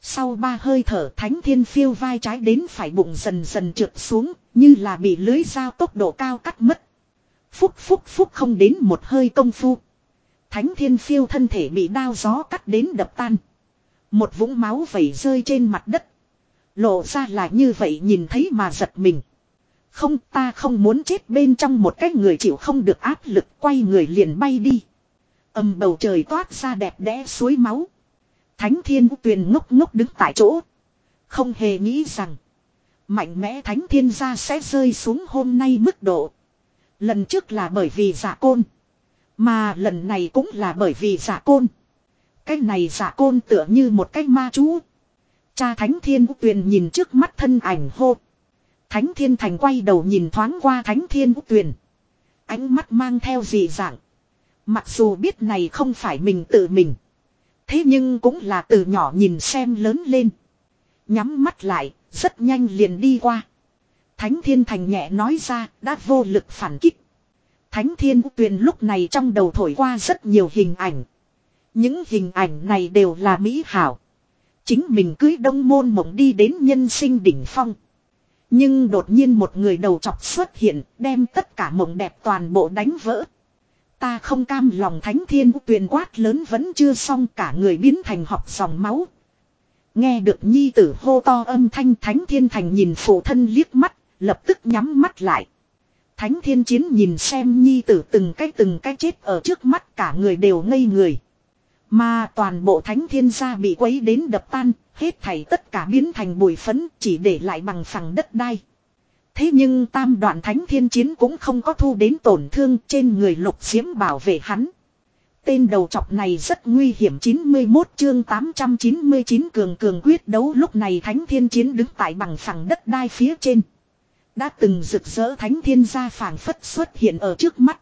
Sau ba hơi thở thánh thiên phiêu vai trái đến phải bụng dần dần trượt xuống, như là bị lưới dao tốc độ cao cắt mất. Phúc phúc phúc không đến một hơi công phu. Thánh thiên phiêu thân thể bị đao gió cắt đến đập tan. Một vũng máu vẩy rơi trên mặt đất. Lộ ra là như vậy nhìn thấy mà giật mình. Không, ta không muốn chết bên trong một cái người chịu không được áp lực, quay người liền bay đi. Âm bầu trời toát ra đẹp đẽ suối máu. Thánh thiên tuyền ngốc ngốc đứng tại chỗ. Không hề nghĩ rằng. Mạnh mẽ thánh thiên gia sẽ rơi xuống hôm nay mức độ. Lần trước là bởi vì giả côn. Mà lần này cũng là bởi vì giả côn. Cái này giả côn tựa như một cái ma chú. Cha thánh thiên tuyền nhìn trước mắt thân ảnh hô. Thánh thiên thành quay đầu nhìn thoáng qua thánh thiên tuyền. Ánh mắt mang theo dị dạng. Mặc dù biết này không phải mình tự mình. Thế nhưng cũng là từ nhỏ nhìn xem lớn lên. Nhắm mắt lại, rất nhanh liền đi qua. Thánh thiên thành nhẹ nói ra, đã vô lực phản kích. Thánh thiên tuyền lúc này trong đầu thổi qua rất nhiều hình ảnh. Những hình ảnh này đều là mỹ hảo. Chính mình cưới đông môn mộng đi đến nhân sinh đỉnh phong. Nhưng đột nhiên một người đầu chọc xuất hiện, đem tất cả mộng đẹp toàn bộ đánh vỡ. Ta không cam lòng thánh thiên tuyền quát lớn vẫn chưa xong cả người biến thành học dòng máu. Nghe được nhi tử hô to âm thanh thánh thiên thành nhìn phụ thân liếc mắt, Lập tức nhắm mắt lại. Thánh thiên chiến nhìn xem nhi tử từng cái từng cái chết ở trước mắt cả người đều ngây người. Mà toàn bộ thánh thiên gia bị quấy đến đập tan, hết thảy tất cả biến thành bụi phấn chỉ để lại bằng phẳng đất đai. Thế nhưng tam đoạn thánh thiên chiến cũng không có thu đến tổn thương trên người lục diễm bảo vệ hắn. Tên đầu trọc này rất nguy hiểm 91 chương 899 cường cường quyết đấu lúc này thánh thiên chiến đứng tại bằng phẳng đất đai phía trên. Đã từng rực rỡ thánh thiên gia phảng phất xuất hiện ở trước mắt.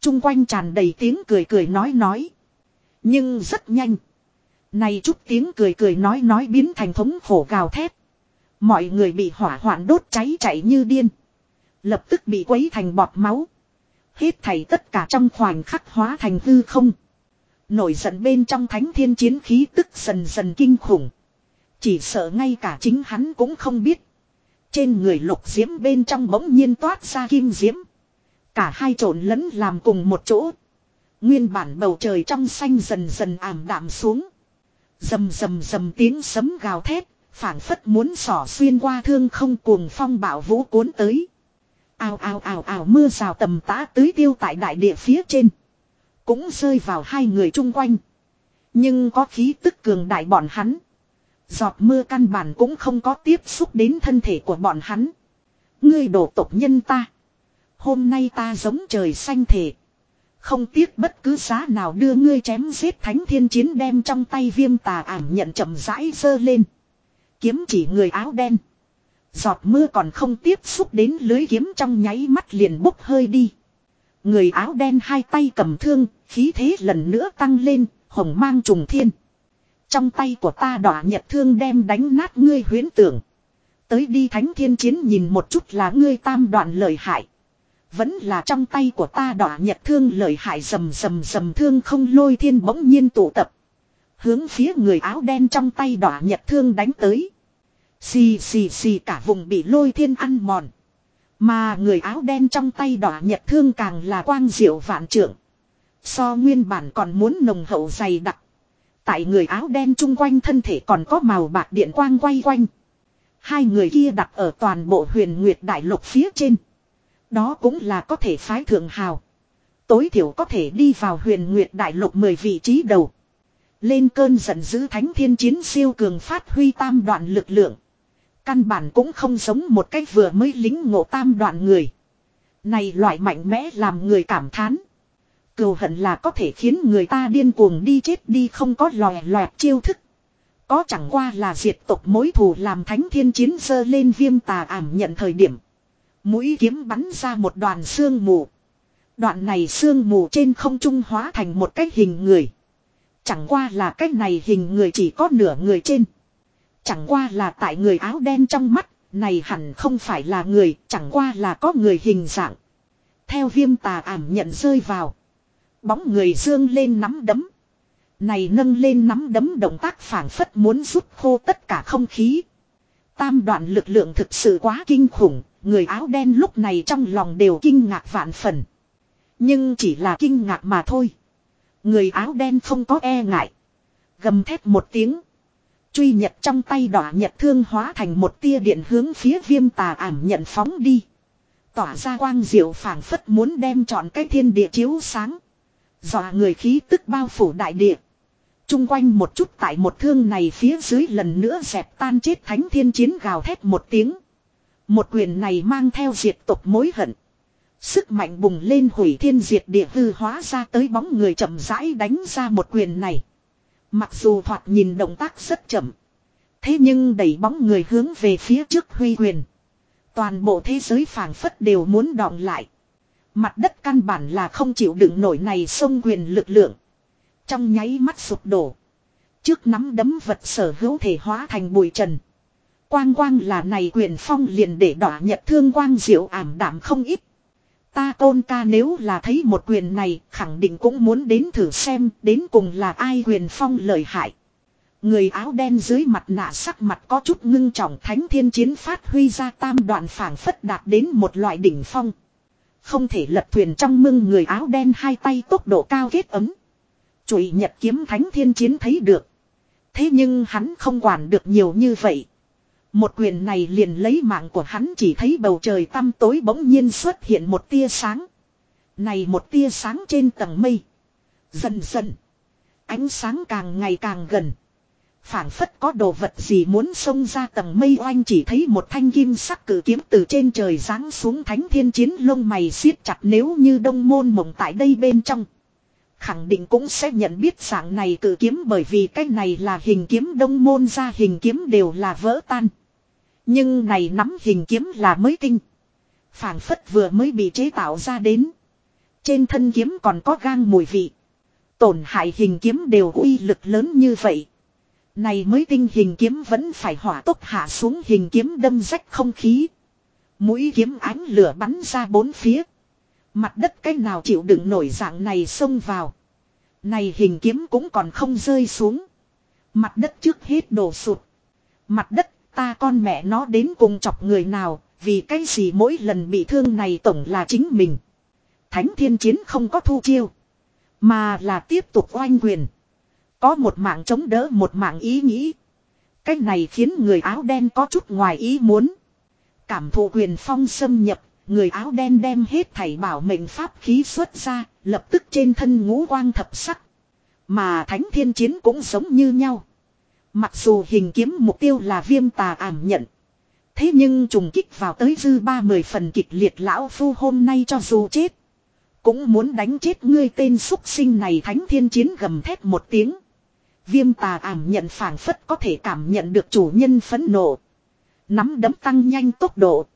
Trung quanh tràn đầy tiếng cười cười nói nói. Nhưng rất nhanh. Này chút tiếng cười cười nói nói biến thành thống khổ gào thét. Mọi người bị hỏa hoạn đốt cháy chạy như điên. Lập tức bị quấy thành bọt máu. Hết thảy tất cả trong khoảnh khắc hóa thành hư không. Nổi giận bên trong thánh thiên chiến khí tức dần dần kinh khủng. Chỉ sợ ngay cả chính hắn cũng không biết. Trên người lục diễm bên trong bỗng nhiên toát ra kim diễm. Cả hai trộn lẫn làm cùng một chỗ. Nguyên bản bầu trời trong xanh dần dần ảm đạm xuống. Dầm dầm dầm tiếng sấm gào thét, phảng phất muốn xỏ xuyên qua thương không cuồng phong bạo vũ cuốn tới. Ào ào ào ào mưa rào tầm tã tưới tiêu tại đại địa phía trên. Cũng rơi vào hai người chung quanh. Nhưng có khí tức cường đại bọn hắn. Giọt mưa căn bản cũng không có tiếp xúc đến thân thể của bọn hắn. Ngươi đổ tộc nhân ta. Hôm nay ta giống trời xanh thể. Không tiếc bất cứ giá nào đưa ngươi chém giết thánh thiên chiến đem trong tay viêm tà ảm nhận chậm rãi dơ lên. Kiếm chỉ người áo đen. Giọt mưa còn không tiếp xúc đến lưới kiếm trong nháy mắt liền bốc hơi đi. Người áo đen hai tay cầm thương, khí thế lần nữa tăng lên, hồng mang trùng thiên. Trong tay của ta đỏ nhật thương đem đánh nát ngươi huyến tưởng. Tới đi thánh thiên chiến nhìn một chút là ngươi tam đoạn lợi hại. Vẫn là trong tay của ta đỏ nhật thương lợi hại rầm rầm rầm thương không lôi thiên bỗng nhiên tụ tập. Hướng phía người áo đen trong tay đỏ nhật thương đánh tới. Xì xì xì cả vùng bị lôi thiên ăn mòn. Mà người áo đen trong tay đỏ nhật thương càng là quang diệu vạn trưởng. So nguyên bản còn muốn nồng hậu dày đặc. Tại người áo đen chung quanh thân thể còn có màu bạc điện quang quay quanh. Hai người kia đặt ở toàn bộ huyền nguyệt đại lục phía trên. Đó cũng là có thể phái thượng hào. Tối thiểu có thể đi vào huyền nguyệt đại lục 10 vị trí đầu. Lên cơn giận dữ thánh thiên chiến siêu cường phát huy tam đoạn lực lượng. Căn bản cũng không giống một cách vừa mới lính ngộ tam đoạn người. Này loại mạnh mẽ làm người cảm thán. Cừu hận là có thể khiến người ta điên cuồng đi chết đi không có lòe loẹt chiêu thức. Có chẳng qua là diệt tộc mối thù làm thánh thiên chiến sơ lên viêm tà ảm nhận thời điểm. Mũi kiếm bắn ra một đoàn xương mù. Đoạn này xương mù trên không trung hóa thành một cái hình người. Chẳng qua là cái này hình người chỉ có nửa người trên. Chẳng qua là tại người áo đen trong mắt, này hẳn không phải là người, chẳng qua là có người hình dạng. Theo viêm tà ảm nhận rơi vào. Bóng người dương lên nắm đấm. Này nâng lên nắm đấm động tác phản phất muốn rút khô tất cả không khí. Tam đoạn lực lượng thực sự quá kinh khủng, người áo đen lúc này trong lòng đều kinh ngạc vạn phần. Nhưng chỉ là kinh ngạc mà thôi. Người áo đen không có e ngại. Gầm thét một tiếng. Truy nhật trong tay đỏ nhật thương hóa thành một tia điện hướng phía viêm tà ảm nhận phóng đi. Tỏa ra quang diệu phảng phất muốn đem chọn cái thiên địa chiếu sáng. Dọa người khí tức bao phủ đại địa. Trung quanh một chút tại một thương này phía dưới lần nữa dẹp tan chết thánh thiên chiến gào thét một tiếng. Một quyền này mang theo diệt tộc mối hận. Sức mạnh bùng lên hủy thiên diệt địa hư hóa ra tới bóng người chậm rãi đánh ra một quyền này. Mặc dù thoạt nhìn động tác rất chậm. Thế nhưng đẩy bóng người hướng về phía trước huy quyền. Toàn bộ thế giới phảng phất đều muốn đọng lại. Mặt đất căn bản là không chịu đựng nổi này sông quyền lực lượng. Trong nháy mắt sụp đổ. Trước nắm đấm vật sở hữu thể hóa thành bụi trần. Quang quang là này quyền phong liền để đỏ nhật thương quang diệu ảm đạm không ít. Ta tôn ca nếu là thấy một quyền này, khẳng định cũng muốn đến thử xem đến cùng là ai quyền phong lợi hại. Người áo đen dưới mặt nạ sắc mặt có chút ngưng trọng thánh thiên chiến phát huy ra tam đoạn phảng phất đạt đến một loại đỉnh phong. Không thể lật thuyền trong mưng người áo đen hai tay tốc độ cao kết ấm. Chùi nhật kiếm thánh thiên chiến thấy được. Thế nhưng hắn không quản được nhiều như vậy. Một quyền này liền lấy mạng của hắn chỉ thấy bầu trời tăm tối bỗng nhiên xuất hiện một tia sáng. Này một tia sáng trên tầng mây. Dần dần. Ánh sáng càng ngày càng gần. phảng phất có đồ vật gì muốn xông ra tầng mây oanh chỉ thấy một thanh kim sắc cử kiếm từ trên trời giáng xuống thánh thiên chiến lông mày siết chặt nếu như đông môn mộng tại đây bên trong. Khẳng định cũng sẽ nhận biết dạng này cử kiếm bởi vì cái này là hình kiếm đông môn ra hình kiếm đều là vỡ tan. Nhưng này nắm hình kiếm là mới tinh. phảng phất vừa mới bị chế tạo ra đến. Trên thân kiếm còn có gang mùi vị. Tổn hại hình kiếm đều uy lực lớn như vậy. Này mới tinh hình kiếm vẫn phải hỏa tốc hạ xuống hình kiếm đâm rách không khí. Mũi kiếm ánh lửa bắn ra bốn phía. Mặt đất cái nào chịu đựng nổi dạng này xông vào. Này hình kiếm cũng còn không rơi xuống. Mặt đất trước hết đổ sụt. Mặt đất ta con mẹ nó đến cùng chọc người nào. Vì cái gì mỗi lần bị thương này tổng là chính mình. Thánh thiên chiến không có thu chiêu. Mà là tiếp tục oanh quyền. Có một mạng chống đỡ một mạng ý nghĩ. Cái này khiến người áo đen có chút ngoài ý muốn. Cảm thụ quyền phong xâm nhập, người áo đen đem hết thảy bảo mệnh pháp khí xuất ra, lập tức trên thân ngũ quang thập sắc. Mà thánh thiên chiến cũng giống như nhau. Mặc dù hình kiếm mục tiêu là viêm tà ảm nhận. Thế nhưng trùng kích vào tới dư ba mười phần kịch liệt lão phu hôm nay cho dù chết. Cũng muốn đánh chết ngươi tên xúc sinh này thánh thiên chiến gầm thét một tiếng. Viêm tà ảm nhận phản phất có thể cảm nhận được chủ nhân phấn nộ. Nắm đấm tăng nhanh tốc độ.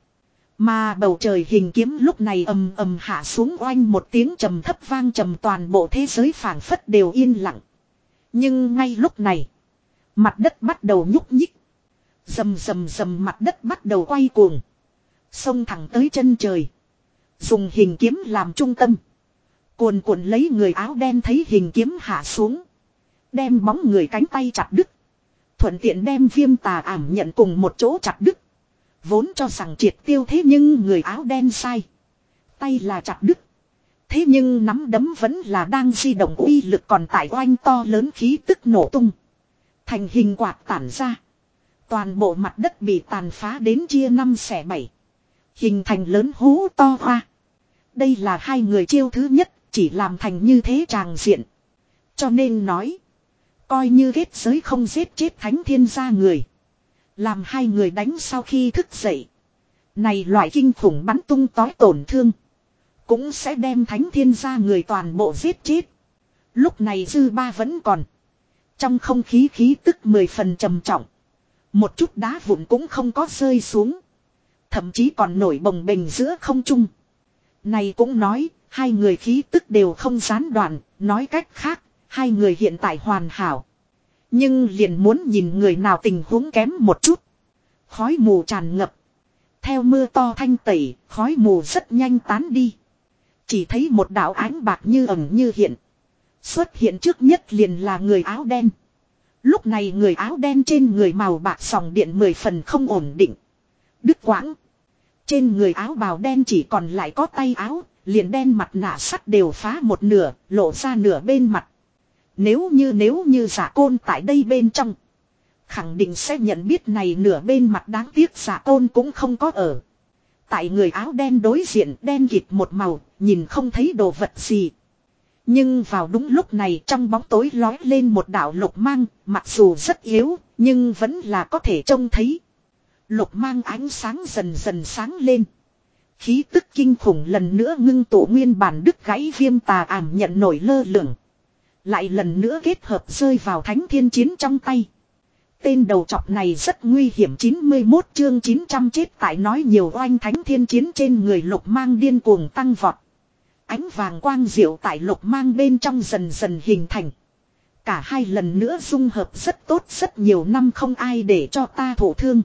Mà bầu trời hình kiếm lúc này ầm ầm hạ xuống oanh một tiếng trầm thấp vang trầm toàn bộ thế giới phản phất đều yên lặng. Nhưng ngay lúc này, mặt đất bắt đầu nhúc nhích. Dầm dầm dầm mặt đất bắt đầu quay cuồng. Xông thẳng tới chân trời. Dùng hình kiếm làm trung tâm. Cuồn cuộn lấy người áo đen thấy hình kiếm hạ xuống. Đem bóng người cánh tay chặt đứt. Thuận tiện đem viêm tà ảm nhận cùng một chỗ chặt đứt. Vốn cho rằng triệt tiêu thế nhưng người áo đen sai. Tay là chặt đứt. Thế nhưng nắm đấm vẫn là đang di động uy lực còn tại oanh to lớn khí tức nổ tung. Thành hình quạt tản ra. Toàn bộ mặt đất bị tàn phá đến chia năm xẻ bảy. Hình thành lớn hú to hoa. Đây là hai người chiêu thứ nhất, chỉ làm thành như thế tràng diện. Cho nên nói. Coi như kết giới không giết chết thánh thiên gia người. Làm hai người đánh sau khi thức dậy. Này loại kinh khủng bắn tung tói tổn thương. Cũng sẽ đem thánh thiên gia người toàn bộ giết chết. Lúc này dư ba vẫn còn. Trong không khí khí tức mười phần trầm trọng. Một chút đá vụn cũng không có rơi xuống. Thậm chí còn nổi bồng bềnh giữa không trung. Này cũng nói, hai người khí tức đều không gián đoạn, nói cách khác, hai người hiện tại hoàn hảo. Nhưng liền muốn nhìn người nào tình huống kém một chút. Khói mù tràn ngập. Theo mưa to thanh tẩy, khói mù rất nhanh tán đi. Chỉ thấy một đạo ánh bạc như ẩn như hiện. Xuất hiện trước nhất liền là người áo đen. Lúc này người áo đen trên người màu bạc sòng điện mười phần không ổn định. Đứt quãng. Trên người áo bào đen chỉ còn lại có tay áo, liền đen mặt nạ sắt đều phá một nửa, lộ ra nửa bên mặt. Nếu như nếu như giả côn tại đây bên trong. Khẳng định sẽ nhận biết này nửa bên mặt đáng tiếc giả côn cũng không có ở. Tại người áo đen đối diện đen kịt một màu, nhìn không thấy đồ vật gì. Nhưng vào đúng lúc này trong bóng tối lói lên một đạo lục mang, mặc dù rất yếu, nhưng vẫn là có thể trông thấy. Lục mang ánh sáng dần dần sáng lên. Khí tức kinh khủng lần nữa ngưng tụ nguyên bản đứt gãy viêm tà ảm nhận nổi lơ lửng. Lại lần nữa kết hợp rơi vào thánh thiên chiến trong tay. Tên đầu trọc này rất nguy hiểm 91 chương 900 chết tại nói nhiều oanh thánh thiên chiến trên người lục mang điên cuồng tăng vọt. Ánh vàng quang diệu tại lục mang bên trong dần dần hình thành. Cả hai lần nữa dung hợp rất tốt, rất nhiều năm không ai để cho ta thổ thương.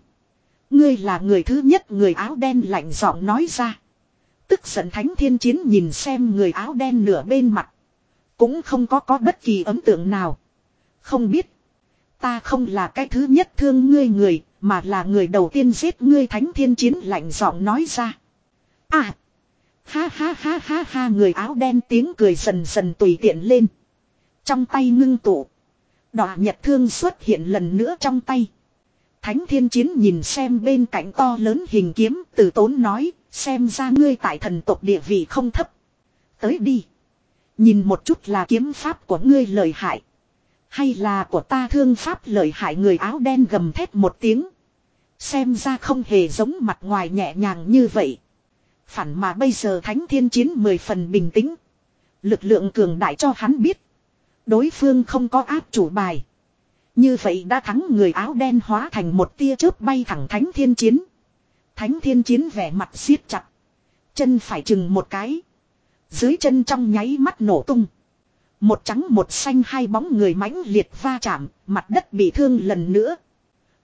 Ngươi là người thứ nhất, người áo đen lạnh giọng nói ra. Tức giận thánh thiên chiến nhìn xem người áo đen nửa bên mặt. Cũng không có có bất kỳ ấn tượng nào. Không biết. Ta không là cái thứ nhất thương ngươi người, mà là người đầu tiên giết ngươi thánh thiên chiến lạnh giọng nói ra. À. Ha ha ha ha ha người áo đen tiếng cười dần dần tùy tiện lên. Trong tay ngưng tụ. Đỏ nhật thương xuất hiện lần nữa trong tay. Thánh thiên chiến nhìn xem bên cạnh to lớn hình kiếm từ tốn nói, xem ra ngươi tại thần tộc địa vị không thấp. Tới đi. Nhìn một chút là kiếm pháp của ngươi lợi hại. Hay là của ta thương pháp lợi hại người áo đen gầm thét một tiếng. Xem ra không hề giống mặt ngoài nhẹ nhàng như vậy. Phản mà bây giờ thánh thiên chiến mười phần bình tĩnh. Lực lượng cường đại cho hắn biết. Đối phương không có áp chủ bài. Như vậy đã thắng người áo đen hóa thành một tia chớp bay thẳng thánh thiên chiến. Thánh thiên chiến vẻ mặt siết chặt. Chân phải chừng một cái. Dưới chân trong nháy mắt nổ tung. Một trắng một xanh hai bóng người mãnh liệt va chạm, mặt đất bị thương lần nữa.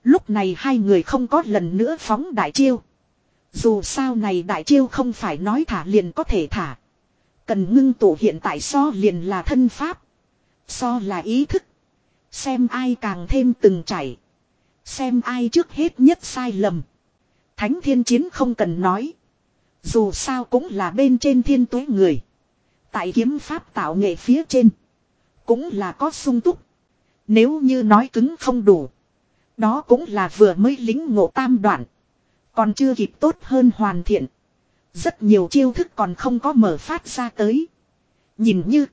Lúc này hai người không có lần nữa phóng đại chiêu. Dù sao này đại chiêu không phải nói thả liền có thể thả. Cần ngưng tụ hiện tại so liền là thân pháp. So là ý thức. Xem ai càng thêm từng chảy. Xem ai trước hết nhất sai lầm. Thánh thiên chiến không cần nói. Dù sao cũng là bên trên thiên tuế người. Tại kiếm pháp tạo nghệ phía trên. Cũng là có sung túc. Nếu như nói cứng không đủ. Đó cũng là vừa mới lính ngộ tam đoạn. Còn chưa kịp tốt hơn hoàn thiện. Rất nhiều chiêu thức còn không có mở phát ra tới. Nhìn như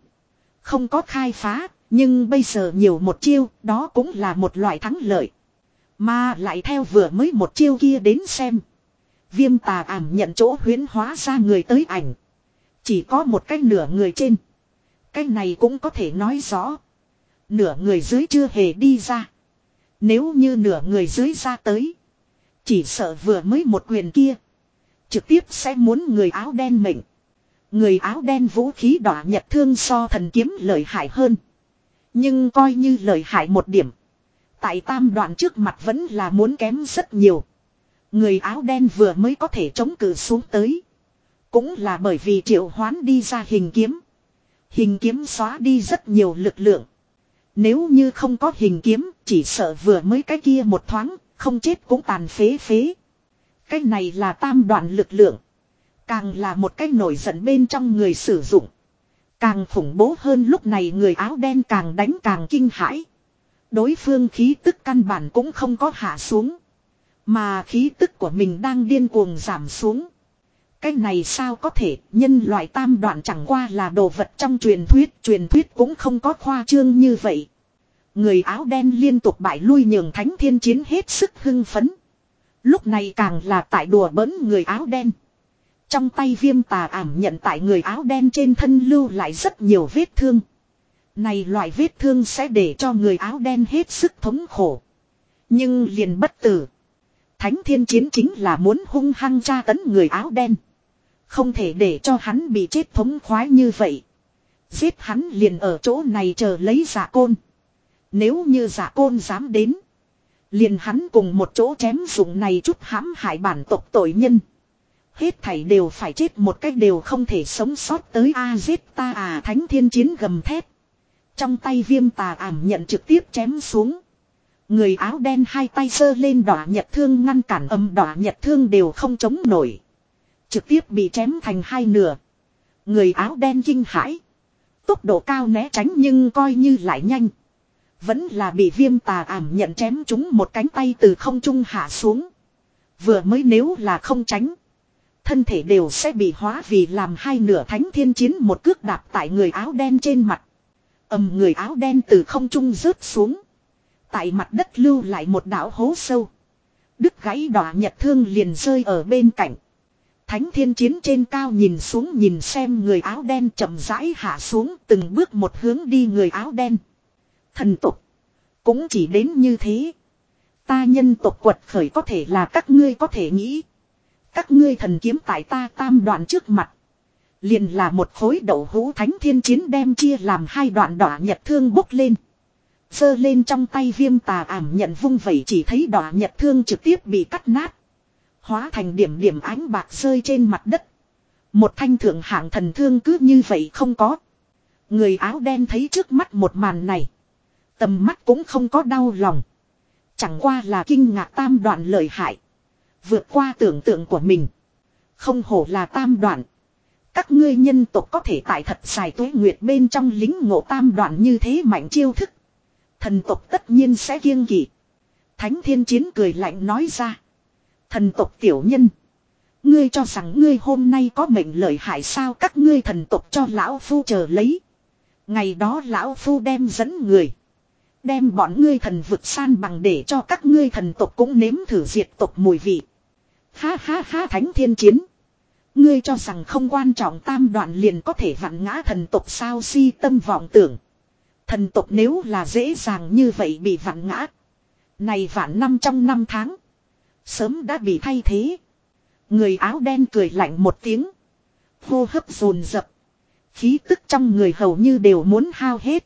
không có khai phá, nhưng bây giờ nhiều một chiêu, đó cũng là một loại thắng lợi. Mà lại theo vừa mới một chiêu kia đến xem. Viêm tà ảm nhận chỗ huyến hóa ra người tới ảnh. Chỉ có một cái nửa người trên. Cái này cũng có thể nói rõ. Nửa người dưới chưa hề đi ra. Nếu như nửa người dưới ra tới. Chỉ sợ vừa mới một quyền kia. Trực tiếp sẽ muốn người áo đen mệnh. Người áo đen vũ khí đỏ nhật thương so thần kiếm lợi hại hơn. Nhưng coi như lợi hại một điểm. Tại tam đoạn trước mặt vẫn là muốn kém rất nhiều. Người áo đen vừa mới có thể chống cự xuống tới. Cũng là bởi vì triệu hoán đi ra hình kiếm. Hình kiếm xóa đi rất nhiều lực lượng. Nếu như không có hình kiếm, chỉ sợ vừa mới cái kia một thoáng, không chết cũng tàn phế phế. Cái này là tam đoạn lực lượng. Càng là một cái nổi giận bên trong người sử dụng. Càng khủng bố hơn lúc này người áo đen càng đánh càng kinh hãi. Đối phương khí tức căn bản cũng không có hạ xuống. Mà khí tức của mình đang điên cuồng giảm xuống. Cái này sao có thể, nhân loại tam đoạn chẳng qua là đồ vật trong truyền thuyết, truyền thuyết cũng không có khoa trương như vậy. Người áo đen liên tục bại lui nhường thánh thiên chiến hết sức hưng phấn. Lúc này càng là tại đùa bỡn người áo đen. Trong tay viêm tà ảm nhận tại người áo đen trên thân lưu lại rất nhiều vết thương. Này loại vết thương sẽ để cho người áo đen hết sức thống khổ. Nhưng liền bất tử. Thánh thiên chiến chính là muốn hung hăng tra tấn người áo đen. Không thể để cho hắn bị chết thống khoái như vậy. Giết hắn liền ở chỗ này chờ lấy giả côn. Nếu như giả côn dám đến. Liền hắn cùng một chỗ chém dụng này chút hãm hại bản tộc tội nhân. Hết thảy đều phải chết một cách đều không thể sống sót tới a giết ta à thánh thiên chiến gầm thét. Trong tay viêm tà ảm nhận trực tiếp chém xuống. Người áo đen hai tay sơ lên đỏ nhật thương ngăn cản âm đỏ nhật thương đều không chống nổi. Trực tiếp bị chém thành hai nửa. Người áo đen kinh hãi. Tốc độ cao né tránh nhưng coi như lại nhanh. Vẫn là bị viêm tà ảm nhận chém chúng một cánh tay từ không trung hạ xuống. Vừa mới nếu là không tránh. Thân thể đều sẽ bị hóa vì làm hai nửa thánh thiên chiến một cước đạp tại người áo đen trên mặt. ầm, người áo đen từ không trung rớt xuống. Tại mặt đất lưu lại một đảo hố sâu. Đứt gãy đỏ nhật thương liền rơi ở bên cạnh. Thánh thiên chiến trên cao nhìn xuống nhìn xem người áo đen chậm rãi hạ xuống từng bước một hướng đi người áo đen. Thần tục. Cũng chỉ đến như thế. Ta nhân tộc quật khởi có thể là các ngươi có thể nghĩ. Các ngươi thần kiếm tại ta tam đoạn trước mặt. Liền là một khối đậu hũ thánh thiên chiến đem chia làm hai đoạn đỏ nhật thương bốc lên. Sơ lên trong tay viêm tà ảm nhận vung vẩy chỉ thấy đỏ nhật thương trực tiếp bị cắt nát. Hóa thành điểm điểm ánh bạc rơi trên mặt đất. Một thanh thượng hạng thần thương cứ như vậy không có. Người áo đen thấy trước mắt một màn này. Tầm mắt cũng không có đau lòng. Chẳng qua là kinh ngạc tam đoạn lợi hại. Vượt qua tưởng tượng của mình. Không hổ là tam đoạn. Các ngươi nhân tộc có thể tại thật dài tuế nguyệt bên trong lính ngộ tam đoạn như thế mạnh chiêu thức. Thần tộc tất nhiên sẽ kiêng kỵ. Thánh thiên chiến cười lạnh nói ra. Thần tộc tiểu nhân. Ngươi cho rằng ngươi hôm nay có mệnh lợi hại sao các ngươi thần tộc cho lão phu chờ lấy. Ngày đó lão phu đem dẫn người. Đem bọn ngươi thần vực san bằng để cho các ngươi thần tộc cũng nếm thử diệt tộc mùi vị. Ha ha ha thánh thiên chiến. Ngươi cho rằng không quan trọng tam đoạn liền có thể vặn ngã thần tộc sao si tâm vọng tưởng. Thần tộc nếu là dễ dàng như vậy bị vặn ngã. Này vạn năm trong năm tháng. Sớm đã bị thay thế. Người áo đen cười lạnh một tiếng. Hô hấp dồn dập Khí tức trong người hầu như đều muốn hao hết.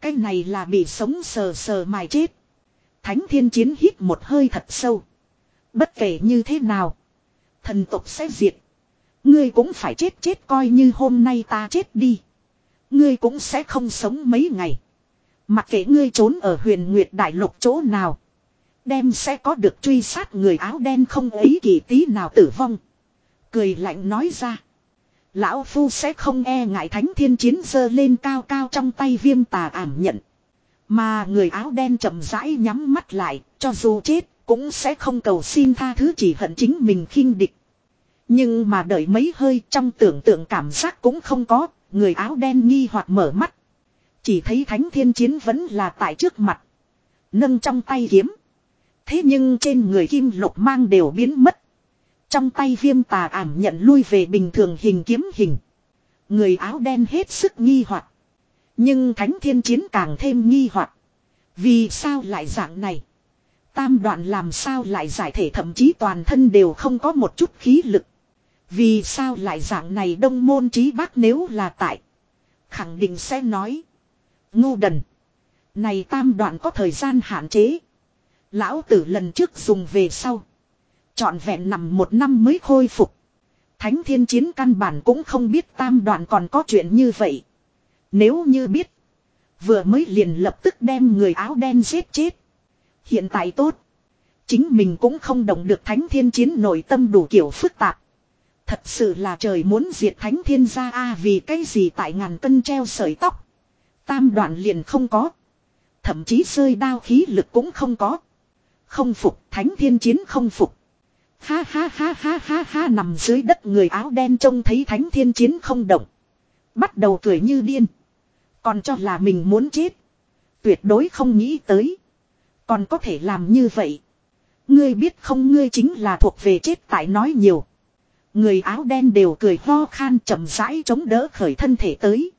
Cái này là bị sống sờ sờ mài chết. Thánh thiên chiến hít một hơi thật sâu. Bất kể như thế nào. Thần tộc sẽ diệt. Ngươi cũng phải chết chết coi như hôm nay ta chết đi. Ngươi cũng sẽ không sống mấy ngày. Mặc kệ ngươi trốn ở huyền nguyệt đại lục chỗ nào. Đem sẽ có được truy sát người áo đen không ấy kỳ tí nào tử vong. Cười lạnh nói ra. Lão Phu sẽ không e ngại thánh thiên chiến dơ lên cao cao trong tay viêm tà ảm nhận. Mà người áo đen chậm rãi nhắm mắt lại, cho dù chết, cũng sẽ không cầu xin tha thứ chỉ hận chính mình khinh địch. Nhưng mà đợi mấy hơi trong tưởng tượng cảm giác cũng không có, người áo đen nghi hoặc mở mắt. Chỉ thấy thánh thiên chiến vẫn là tại trước mặt. Nâng trong tay kiếm. Thế nhưng trên người kim lục mang đều biến mất. Trong tay viêm tà ảm nhận lui về bình thường hình kiếm hình. Người áo đen hết sức nghi hoặc Nhưng thánh thiên chiến càng thêm nghi hoặc Vì sao lại dạng này? Tam đoạn làm sao lại giải thể thậm chí toàn thân đều không có một chút khí lực. Vì sao lại dạng này đông môn trí bác nếu là tại. Khẳng định sẽ nói. Ngu đần. Này tam đoạn có thời gian hạn chế. Lão tử lần trước dùng về sau. Chọn vẹn nằm một năm mới khôi phục. Thánh thiên chiến căn bản cũng không biết tam đoạn còn có chuyện như vậy. Nếu như biết. Vừa mới liền lập tức đem người áo đen giết chết. Hiện tại tốt. Chính mình cũng không động được thánh thiên chiến nội tâm đủ kiểu phức tạp. Thật sự là trời muốn diệt thánh thiên gia a vì cái gì tại ngàn cân treo sợi tóc. Tam đoạn liền không có. Thậm chí rơi đao khí lực cũng không có. Không phục, thánh thiên chiến không phục. Ha ha ha ha ha ha, nằm dưới đất người áo đen trông thấy thánh thiên chiến không động. Bắt đầu cười như điên. Còn cho là mình muốn chết. Tuyệt đối không nghĩ tới. Còn có thể làm như vậy. Ngươi biết không, ngươi chính là thuộc về chết tại nói nhiều. Người áo đen đều cười ho khan chậm rãi chống đỡ khởi thân thể tới.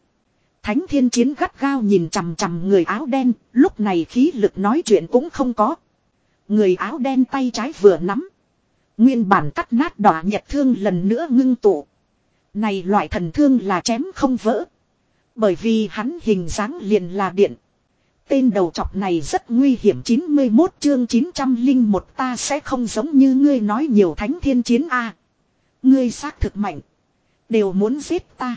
Thánh thiên chiến gắt gao nhìn chằm chằm người áo đen, lúc này khí lực nói chuyện cũng không có. Người áo đen tay trái vừa nắm. Nguyên bản cắt nát đỏ nhật thương lần nữa ngưng tụ. Này loại thần thương là chém không vỡ. Bởi vì hắn hình dáng liền là điện. Tên đầu chọc này rất nguy hiểm 91 chương 901 ta sẽ không giống như ngươi nói nhiều thánh thiên chiến A. Ngươi xác thực mạnh. Đều muốn giết ta.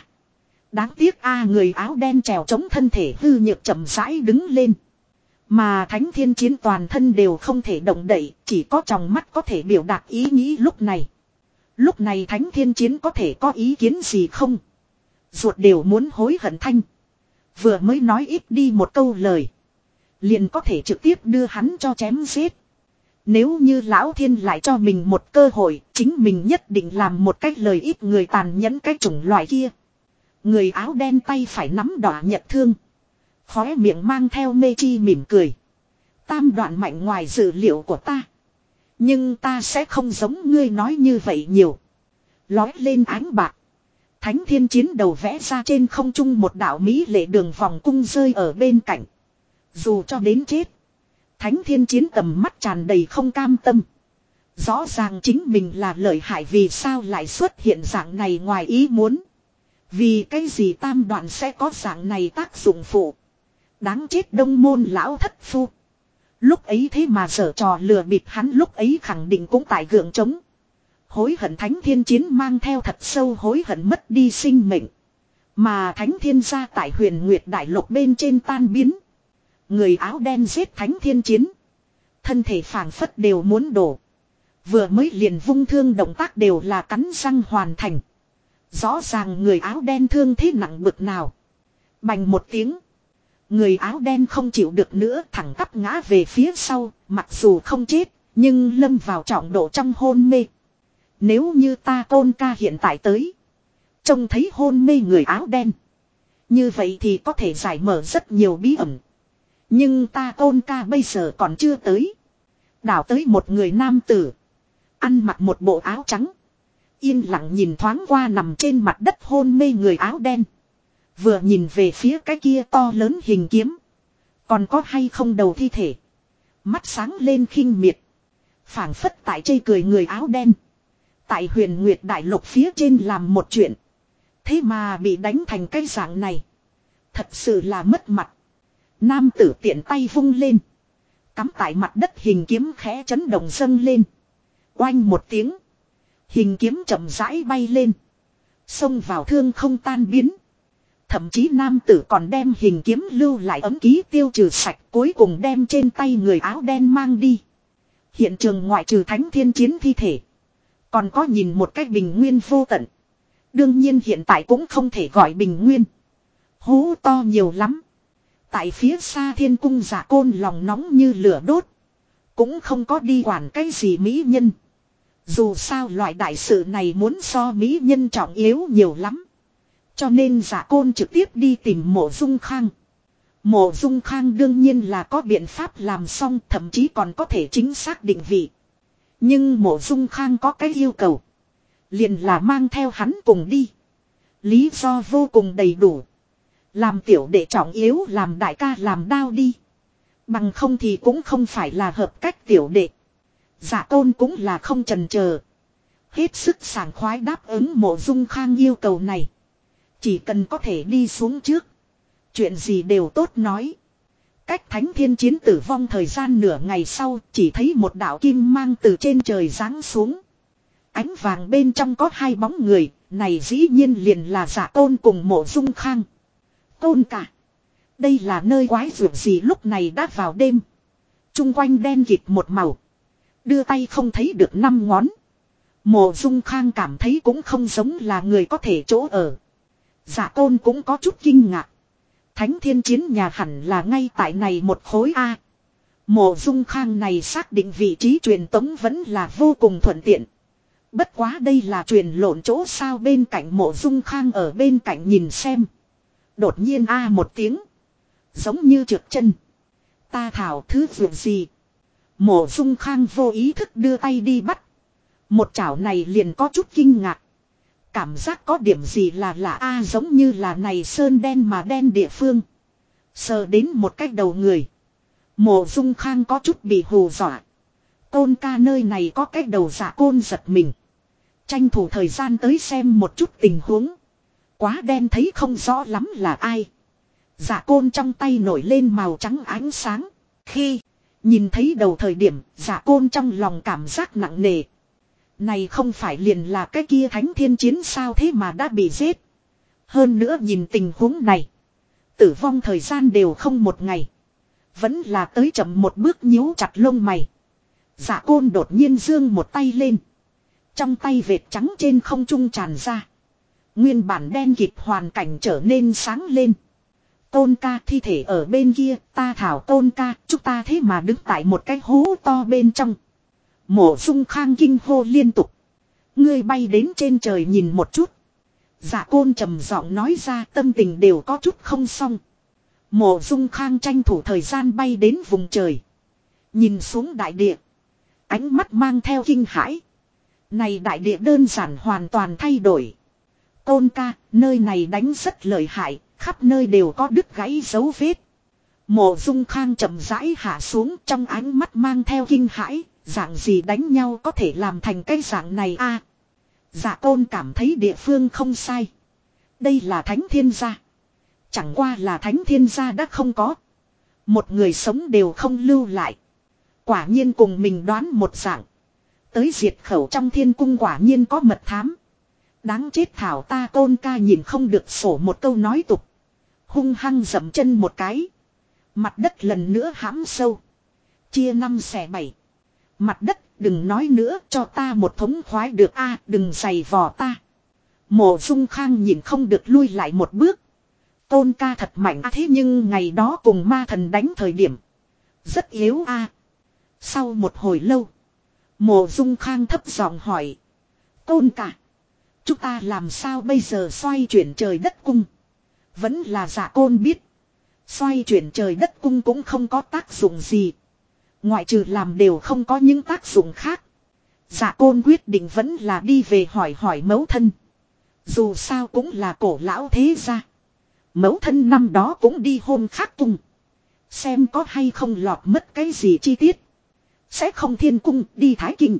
Đáng tiếc A người áo đen trèo chống thân thể hư nhược chậm rãi đứng lên. Mà thánh thiên chiến toàn thân đều không thể động đậy, chỉ có trong mắt có thể biểu đạt ý nghĩ lúc này. Lúc này thánh thiên chiến có thể có ý kiến gì không? Ruột đều muốn hối hận thanh. Vừa mới nói ít đi một câu lời. Liền có thể trực tiếp đưa hắn cho chém giết. Nếu như lão thiên lại cho mình một cơ hội, chính mình nhất định làm một cách lời ít người tàn nhẫn cái chủng loại kia. Người áo đen tay phải nắm đỏ nhật thương. Khóe miệng mang theo mê chi mỉm cười. Tam đoạn mạnh ngoài dự liệu của ta. Nhưng ta sẽ không giống ngươi nói như vậy nhiều. Lói lên ánh bạc. Thánh thiên chiến đầu vẽ ra trên không trung một đạo Mỹ lệ đường vòng cung rơi ở bên cạnh. Dù cho đến chết. Thánh thiên chiến tầm mắt tràn đầy không cam tâm. Rõ ràng chính mình là lợi hại vì sao lại xuất hiện dạng này ngoài ý muốn. Vì cái gì tam đoạn sẽ có dạng này tác dụng phụ. Đáng chết đông môn lão thất phu. Lúc ấy thế mà sở trò lừa bịp hắn lúc ấy khẳng định cũng tại gượng trống. Hối hận thánh thiên chiến mang theo thật sâu hối hận mất đi sinh mệnh. Mà thánh thiên gia tại huyền nguyệt đại lục bên trên tan biến. Người áo đen giết thánh thiên chiến. Thân thể phảng phất đều muốn đổ. Vừa mới liền vung thương động tác đều là cắn răng hoàn thành. Rõ ràng người áo đen thương thế nặng bực nào. Bành một tiếng. Người áo đen không chịu được nữa thẳng tắp ngã về phía sau, mặc dù không chết, nhưng lâm vào trọng độ trong hôn mê. Nếu như ta tôn ca hiện tại tới. Trông thấy hôn mê người áo đen. Như vậy thì có thể giải mở rất nhiều bí ẩn. Nhưng ta tôn ca bây giờ còn chưa tới. Đảo tới một người nam tử. Ăn mặc một bộ áo trắng. Yên lặng nhìn thoáng qua nằm trên mặt đất hôn mê người áo đen. Vừa nhìn về phía cái kia to lớn hình kiếm. Còn có hay không đầu thi thể. Mắt sáng lên khinh miệt. phảng phất tại chây cười người áo đen. Tại huyền Nguyệt Đại Lục phía trên làm một chuyện. Thế mà bị đánh thành cái dạng này. Thật sự là mất mặt. Nam tử tiện tay vung lên. Cắm tại mặt đất hình kiếm khẽ chấn động dâng lên. Oanh một tiếng. Hình kiếm chậm rãi bay lên. Xông vào thương không tan biến. Thậm chí nam tử còn đem hình kiếm lưu lại ấm ký tiêu trừ sạch cuối cùng đem trên tay người áo đen mang đi. Hiện trường ngoại trừ thánh thiên chiến thi thể. Còn có nhìn một cách bình nguyên vô tận. Đương nhiên hiện tại cũng không thể gọi bình nguyên. Hú to nhiều lắm. Tại phía xa thiên cung giả côn lòng nóng như lửa đốt. Cũng không có đi quản cái gì mỹ nhân. Dù sao loại đại sự này muốn so mỹ nhân trọng yếu nhiều lắm. Cho nên giả côn trực tiếp đi tìm mộ dung khang. Mộ dung khang đương nhiên là có biện pháp làm xong, thậm chí còn có thể chính xác định vị. Nhưng mộ dung khang có cái yêu cầu. Liền là mang theo hắn cùng đi. Lý do vô cùng đầy đủ. Làm tiểu đệ trọng yếu làm đại ca làm đao đi. Bằng không thì cũng không phải là hợp cách tiểu đệ. Giả tôn cũng là không trần chờ Hết sức sảng khoái đáp ứng mộ dung khang yêu cầu này. Chỉ cần có thể đi xuống trước. Chuyện gì đều tốt nói. Cách thánh thiên chiến tử vong thời gian nửa ngày sau chỉ thấy một đạo kim mang từ trên trời giáng xuống. Ánh vàng bên trong có hai bóng người, này dĩ nhiên liền là giả tôn cùng mộ dung khang. Côn cả. Đây là nơi quái vượt gì lúc này đã vào đêm. Trung quanh đen kịt một màu. Đưa tay không thấy được năm ngón. Mộ dung khang cảm thấy cũng không giống là người có thể chỗ ở. Dạ Giả Côn cũng có chút kinh ngạc. Thánh thiên chiến nhà hẳn là ngay tại này một khối A. Mộ dung khang này xác định vị trí truyền tống vẫn là vô cùng thuận tiện. Bất quá đây là truyền lộn chỗ sao bên cạnh mộ dung khang ở bên cạnh nhìn xem. Đột nhiên a à một tiếng. Giống như trượt chân. Ta thảo thứ vượt gì. Mộ dung khang vô ý thức đưa tay đi bắt. Một chảo này liền có chút kinh ngạc. Cảm giác có điểm gì là lạ a à giống như là này sơn đen mà đen địa phương. Sờ đến một cách đầu người. Mộ dung khang có chút bị hù dọa. Côn ca nơi này có cách đầu giả côn giật mình. Tranh thủ thời gian tới xem một chút tình huống. Quá đen thấy không rõ lắm là ai. Giả côn trong tay nổi lên màu trắng ánh sáng. Khi nhìn thấy đầu thời điểm giả côn trong lòng cảm giác nặng nề. Này không phải liền là cái kia thánh thiên chiến sao thế mà đã bị giết. Hơn nữa nhìn tình huống này. Tử vong thời gian đều không một ngày. Vẫn là tới chậm một bước nhíu chặt lông mày. Giả côn đột nhiên dương một tay lên. Trong tay vệt trắng trên không trung tràn ra. Nguyên bản đen kịt hoàn cảnh trở nên sáng lên. Tôn ca thi thể ở bên kia, ta thảo tôn ca, chúng ta thế mà đứng tại một cái hố to bên trong. Mộ dung khang kinh hô liên tục. Ngươi bay đến trên trời nhìn một chút. Dạ côn trầm giọng nói ra tâm tình đều có chút không xong. Mộ dung khang tranh thủ thời gian bay đến vùng trời. Nhìn xuống đại địa. Ánh mắt mang theo kinh hãi. Này đại địa đơn giản hoàn toàn thay đổi. Tôn ca, nơi này đánh rất lợi hại, khắp nơi đều có đứt gãy dấu vết. Mộ dung khang chậm rãi hạ xuống trong ánh mắt mang theo kinh hãi, dạng gì đánh nhau có thể làm thành cái dạng này a à, Dạ tôn cảm thấy địa phương không sai. Đây là thánh thiên gia. Chẳng qua là thánh thiên gia đã không có. Một người sống đều không lưu lại. Quả nhiên cùng mình đoán một dạng. Tới diệt khẩu trong thiên cung quả nhiên có mật thám. Đáng chết thảo ta tôn ca nhìn không được sổ một câu nói tục. Hung hăng dậm chân một cái. Mặt đất lần nữa hãm sâu. Chia năm xẻ bảy. Mặt đất đừng nói nữa cho ta một thống khoái được a đừng giày vò ta. Mộ dung khang nhìn không được lui lại một bước. Tôn ca thật mạnh à, thế nhưng ngày đó cùng ma thần đánh thời điểm. Rất yếu a Sau một hồi lâu. Mộ dung khang thấp giọng hỏi. Tôn ca. Chúng ta làm sao bây giờ xoay chuyển trời đất cung. Vẫn là giả côn biết. Xoay chuyển trời đất cung cũng không có tác dụng gì. Ngoại trừ làm đều không có những tác dụng khác. Giả côn quyết định vẫn là đi về hỏi hỏi mẫu thân. Dù sao cũng là cổ lão thế gia. Mẫu thân năm đó cũng đi hôm khác cung. Xem có hay không lọt mất cái gì chi tiết. Sẽ không thiên cung đi thái kinh.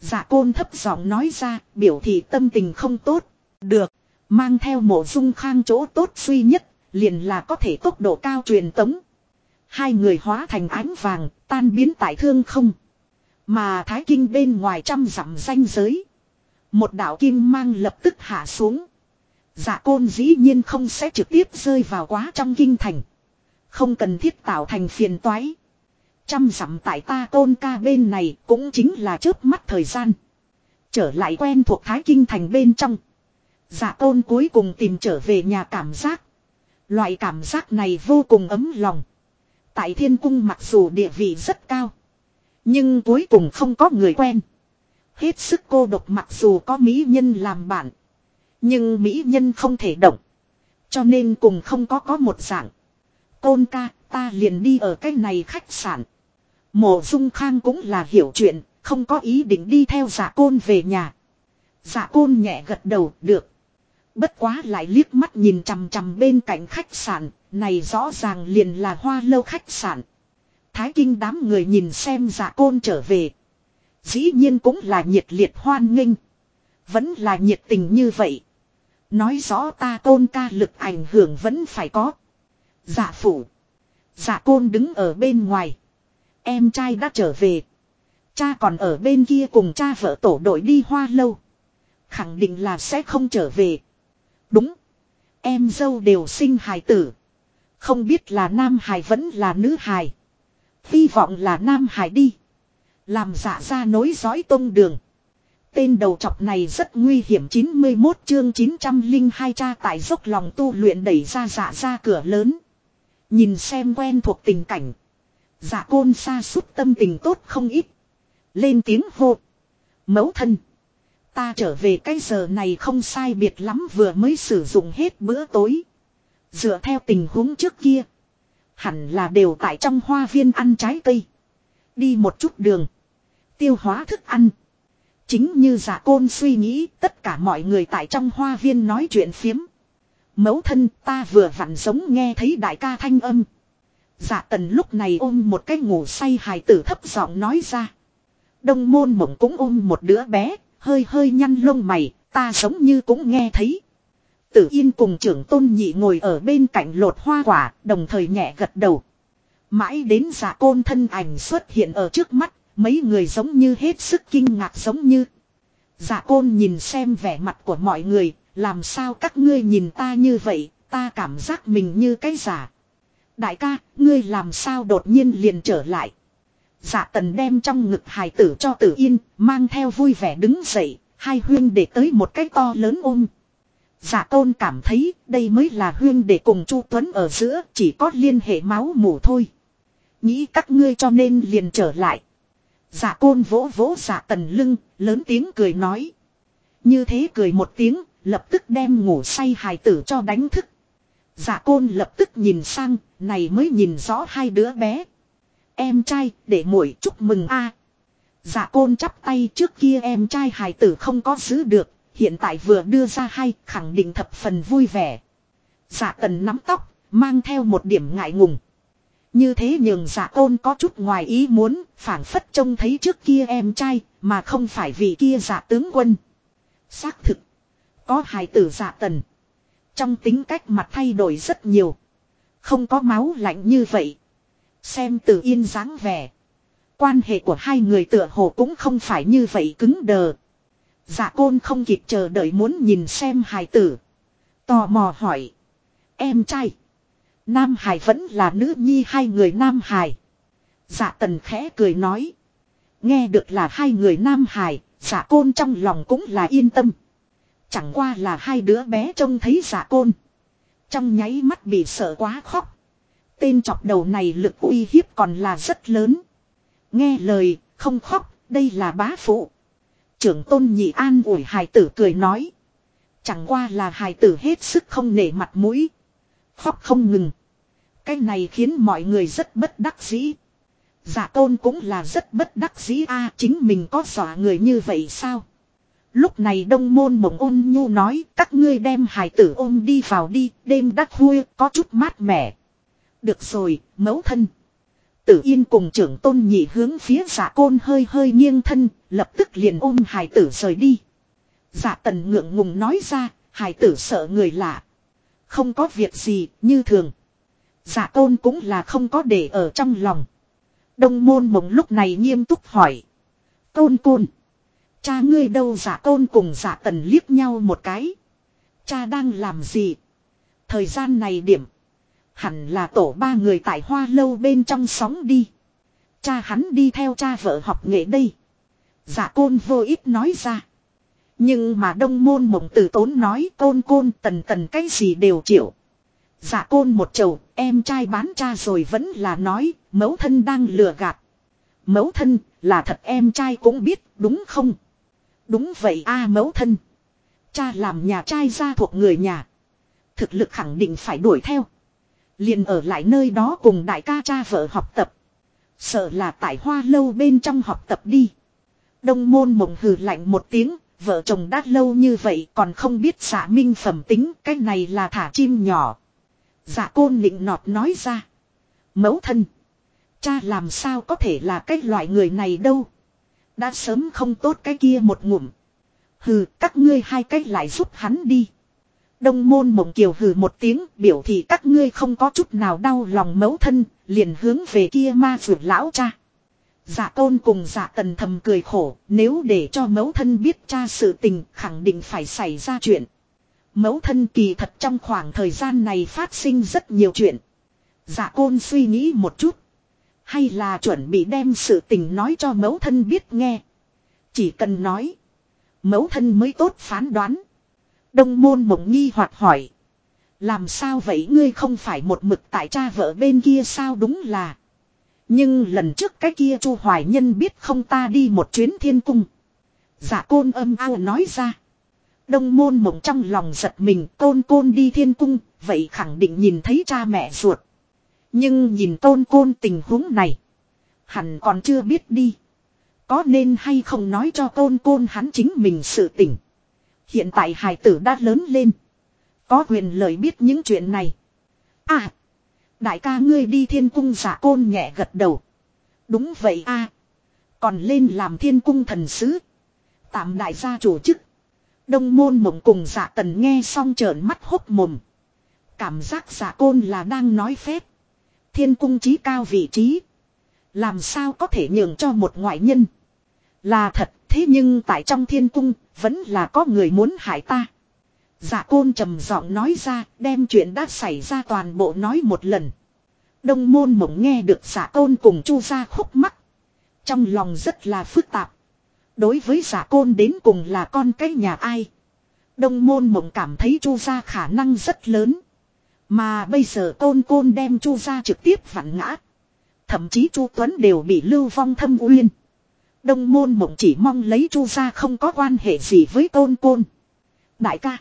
Dạ côn thấp giọng nói ra, biểu thị tâm tình không tốt. Được. Mang theo mộ dung khang chỗ tốt duy nhất. Liền là có thể tốc độ cao truyền tống. Hai người hóa thành ánh vàng, tan biến tại thương không. Mà thái kinh bên ngoài trăm dặm danh giới. Một đạo kim mang lập tức hạ xuống. Dạ côn dĩ nhiên không sẽ trực tiếp rơi vào quá trong kinh thành. Không cần thiết tạo thành phiền toái. Trăm dặm tại ta tôn ca bên này cũng chính là trước mắt thời gian. Trở lại quen thuộc thái kinh thành bên trong. Dạ tôn cuối cùng tìm trở về nhà cảm giác. Loại cảm giác này vô cùng ấm lòng. Tại thiên cung mặc dù địa vị rất cao. Nhưng cuối cùng không có người quen. Hết sức cô độc mặc dù có mỹ nhân làm bạn. Nhưng mỹ nhân không thể động. Cho nên cùng không có có một dạng. tôn ca, ta liền đi ở cái này khách sạn. Mộ dung khang cũng là hiểu chuyện, không có ý định đi theo giả côn về nhà. Giả côn nhẹ gật đầu, được. Bất quá lại liếc mắt nhìn chằm chằm bên cạnh khách sạn, này rõ ràng liền là hoa lâu khách sạn. Thái kinh đám người nhìn xem giả côn trở về. Dĩ nhiên cũng là nhiệt liệt hoan nghênh. Vẫn là nhiệt tình như vậy. Nói rõ ta tôn ca lực ảnh hưởng vẫn phải có. Giả phủ. Giả côn đứng ở bên ngoài. Em trai đã trở về. Cha còn ở bên kia cùng cha vợ tổ đội đi hoa lâu. Khẳng định là sẽ không trở về. Đúng. Em dâu đều sinh hài tử. Không biết là nam hài vẫn là nữ hài. Hy vọng là nam hài đi. Làm giả ra nối dõi tông đường. Tên đầu chọc này rất nguy hiểm 91 chương 902 cha tại dốc lòng tu luyện đẩy ra giả ra cửa lớn. Nhìn xem quen thuộc tình cảnh. Giả côn xa sút tâm tình tốt không ít. Lên tiếng hô. Mẫu thân. Ta trở về cái giờ này không sai biệt lắm vừa mới sử dụng hết bữa tối. Dựa theo tình huống trước kia. Hẳn là đều tại trong hoa viên ăn trái cây. Đi một chút đường. Tiêu hóa thức ăn. Chính như giả côn suy nghĩ, tất cả mọi người tại trong hoa viên nói chuyện phiếm. Mẫu thân, ta vừa vặn giống nghe thấy đại ca thanh âm. Dạ tần lúc này ôm một cái ngủ say hài tử thấp giọng nói ra. Đông môn mộng cũng ôm một đứa bé, hơi hơi nhăn lông mày, ta giống như cũng nghe thấy. Tử yên cùng trưởng tôn nhị ngồi ở bên cạnh lột hoa quả, đồng thời nhẹ gật đầu. Mãi đến giả côn thân ảnh xuất hiện ở trước mắt, mấy người giống như hết sức kinh ngạc giống như. giả côn nhìn xem vẻ mặt của mọi người, làm sao các ngươi nhìn ta như vậy, ta cảm giác mình như cái giả. Đại ca, ngươi làm sao đột nhiên liền trở lại. Dạ tần đem trong ngực hài tử cho tử yên, mang theo vui vẻ đứng dậy, hai huyên để tới một cái to lớn ôm. Dạ tôn cảm thấy đây mới là huyên để cùng Chu Tuấn ở giữa chỉ có liên hệ máu mủ thôi. Nghĩ các ngươi cho nên liền trở lại. Dạ côn vỗ vỗ dạ tần lưng, lớn tiếng cười nói. Như thế cười một tiếng, lập tức đem ngủ say hài tử cho đánh thức. Dạ côn lập tức nhìn sang, này mới nhìn rõ hai đứa bé. Em trai, để muội chúc mừng a. Dạ côn chắp tay trước kia em trai hài tử không có giữ được, hiện tại vừa đưa ra hai, khẳng định thập phần vui vẻ. Dạ tần nắm tóc, mang theo một điểm ngại ngùng. Như thế nhường dạ côn có chút ngoài ý muốn, phản phất trông thấy trước kia em trai, mà không phải vì kia dạ tướng quân. Xác thực, có hài tử dạ tần. Trong tính cách mặt thay đổi rất nhiều. Không có máu lạnh như vậy. Xem tử yên dáng vẻ. Quan hệ của hai người tựa hồ cũng không phải như vậy cứng đờ. Dạ côn không kịp chờ đợi muốn nhìn xem hài tử. Tò mò hỏi. Em trai. Nam Hải vẫn là nữ nhi hai người Nam Hải. Dạ tần khẽ cười nói. Nghe được là hai người Nam Hải, dạ côn trong lòng cũng là yên tâm. Chẳng qua là hai đứa bé trông thấy dạ côn. Trong nháy mắt bị sợ quá khóc. Tên chọc đầu này lực uy hiếp còn là rất lớn. Nghe lời, không khóc, đây là bá phụ. Trưởng tôn nhị an ủi hài tử cười nói. Chẳng qua là hài tử hết sức không nể mặt mũi. Khóc không ngừng. Cái này khiến mọi người rất bất đắc dĩ. Giả tôn cũng là rất bất đắc dĩ a chính mình có dọa người như vậy sao? Lúc này đông môn mộng ôn nhu nói các ngươi đem hải tử ôm đi vào đi, đêm đắt vui, có chút mát mẻ. Được rồi, mẫu thân. Tử yên cùng trưởng tôn nhị hướng phía giả côn hơi hơi nghiêng thân, lập tức liền ôm hải tử rời đi. Giả tần ngượng ngùng nói ra, hải tử sợ người lạ. Không có việc gì, như thường. Giả côn cũng là không có để ở trong lòng. Đông môn mộng lúc này nghiêm túc hỏi. Côn côn. Cha ngươi đâu giả côn cùng giả tần liếc nhau một cái. Cha đang làm gì? Thời gian này điểm. Hẳn là tổ ba người tại hoa lâu bên trong sóng đi. Cha hắn đi theo cha vợ học nghệ đây. Giả côn vô ít nói ra. Nhưng mà đông môn mộng tử tốn nói côn côn tần tần cái gì đều chịu. Giả côn một chầu, em trai bán cha rồi vẫn là nói, mẫu thân đang lừa gạt. Mẫu thân, là thật em trai cũng biết, đúng không? Đúng vậy a mẫu thân. Cha làm nhà trai gia thuộc người nhà. Thực lực khẳng định phải đuổi theo. Liền ở lại nơi đó cùng đại ca cha vợ học tập. Sợ là tại hoa lâu bên trong học tập đi. Đông môn mộng hừ lạnh một tiếng, vợ chồng đã lâu như vậy còn không biết xả minh phẩm tính, cái này là thả chim nhỏ. Dạ côn nịnh nọt nói ra. Mẫu thân. Cha làm sao có thể là cái loại người này đâu. Đã sớm không tốt cái kia một ngụm. Hừ, các ngươi hai cách lại giúp hắn đi. Đông môn mộng kiều hừ một tiếng biểu thị các ngươi không có chút nào đau lòng mẫu thân, liền hướng về kia ma vượt lão cha. giả tôn cùng giả tần thầm cười khổ, nếu để cho mẫu thân biết cha sự tình khẳng định phải xảy ra chuyện. Mẫu thân kỳ thật trong khoảng thời gian này phát sinh rất nhiều chuyện. Dạ giả côn suy nghĩ một chút. Hay là chuẩn bị đem sự tình nói cho mẫu thân biết nghe. Chỉ cần nói. Mẫu thân mới tốt phán đoán. Đông môn mộng nghi hoặc hỏi. Làm sao vậy ngươi không phải một mực tại cha vợ bên kia sao đúng là. Nhưng lần trước cái kia chu hoài nhân biết không ta đi một chuyến thiên cung. Giả dạ côn âm ao nói ra. Đông môn mộng trong lòng giật mình côn côn đi thiên cung, vậy khẳng định nhìn thấy cha mẹ ruột. Nhưng nhìn tôn côn tình huống này. Hẳn còn chưa biết đi. Có nên hay không nói cho tôn côn hắn chính mình sự tỉnh. Hiện tại hài tử đã lớn lên. Có quyền lợi biết những chuyện này. À. Đại ca ngươi đi thiên cung giả côn nhẹ gật đầu. Đúng vậy a Còn lên làm thiên cung thần sứ. Tạm đại gia chủ chức. Đông môn mộng cùng giả tần nghe xong trợn mắt hốc mồm. Cảm giác giả côn là đang nói phép. Thiên cung trí cao vị trí. Làm sao có thể nhường cho một ngoại nhân. Là thật, thế nhưng tại trong thiên cung, vẫn là có người muốn hại ta. Giả côn trầm giọng nói ra, đem chuyện đã xảy ra toàn bộ nói một lần. Đông môn mộng nghe được giả côn cùng chu ra khúc mắt Trong lòng rất là phức tạp. Đối với giả côn đến cùng là con cái nhà ai. Đông môn mộng cảm thấy chu ra khả năng rất lớn. Mà bây giờ côn côn đem chu ra trực tiếp vặn ngã. Thậm chí chu Tuấn đều bị lưu vong thâm uyên. Đông môn mộng chỉ mong lấy chu ra không có quan hệ gì với côn côn. Đại ca.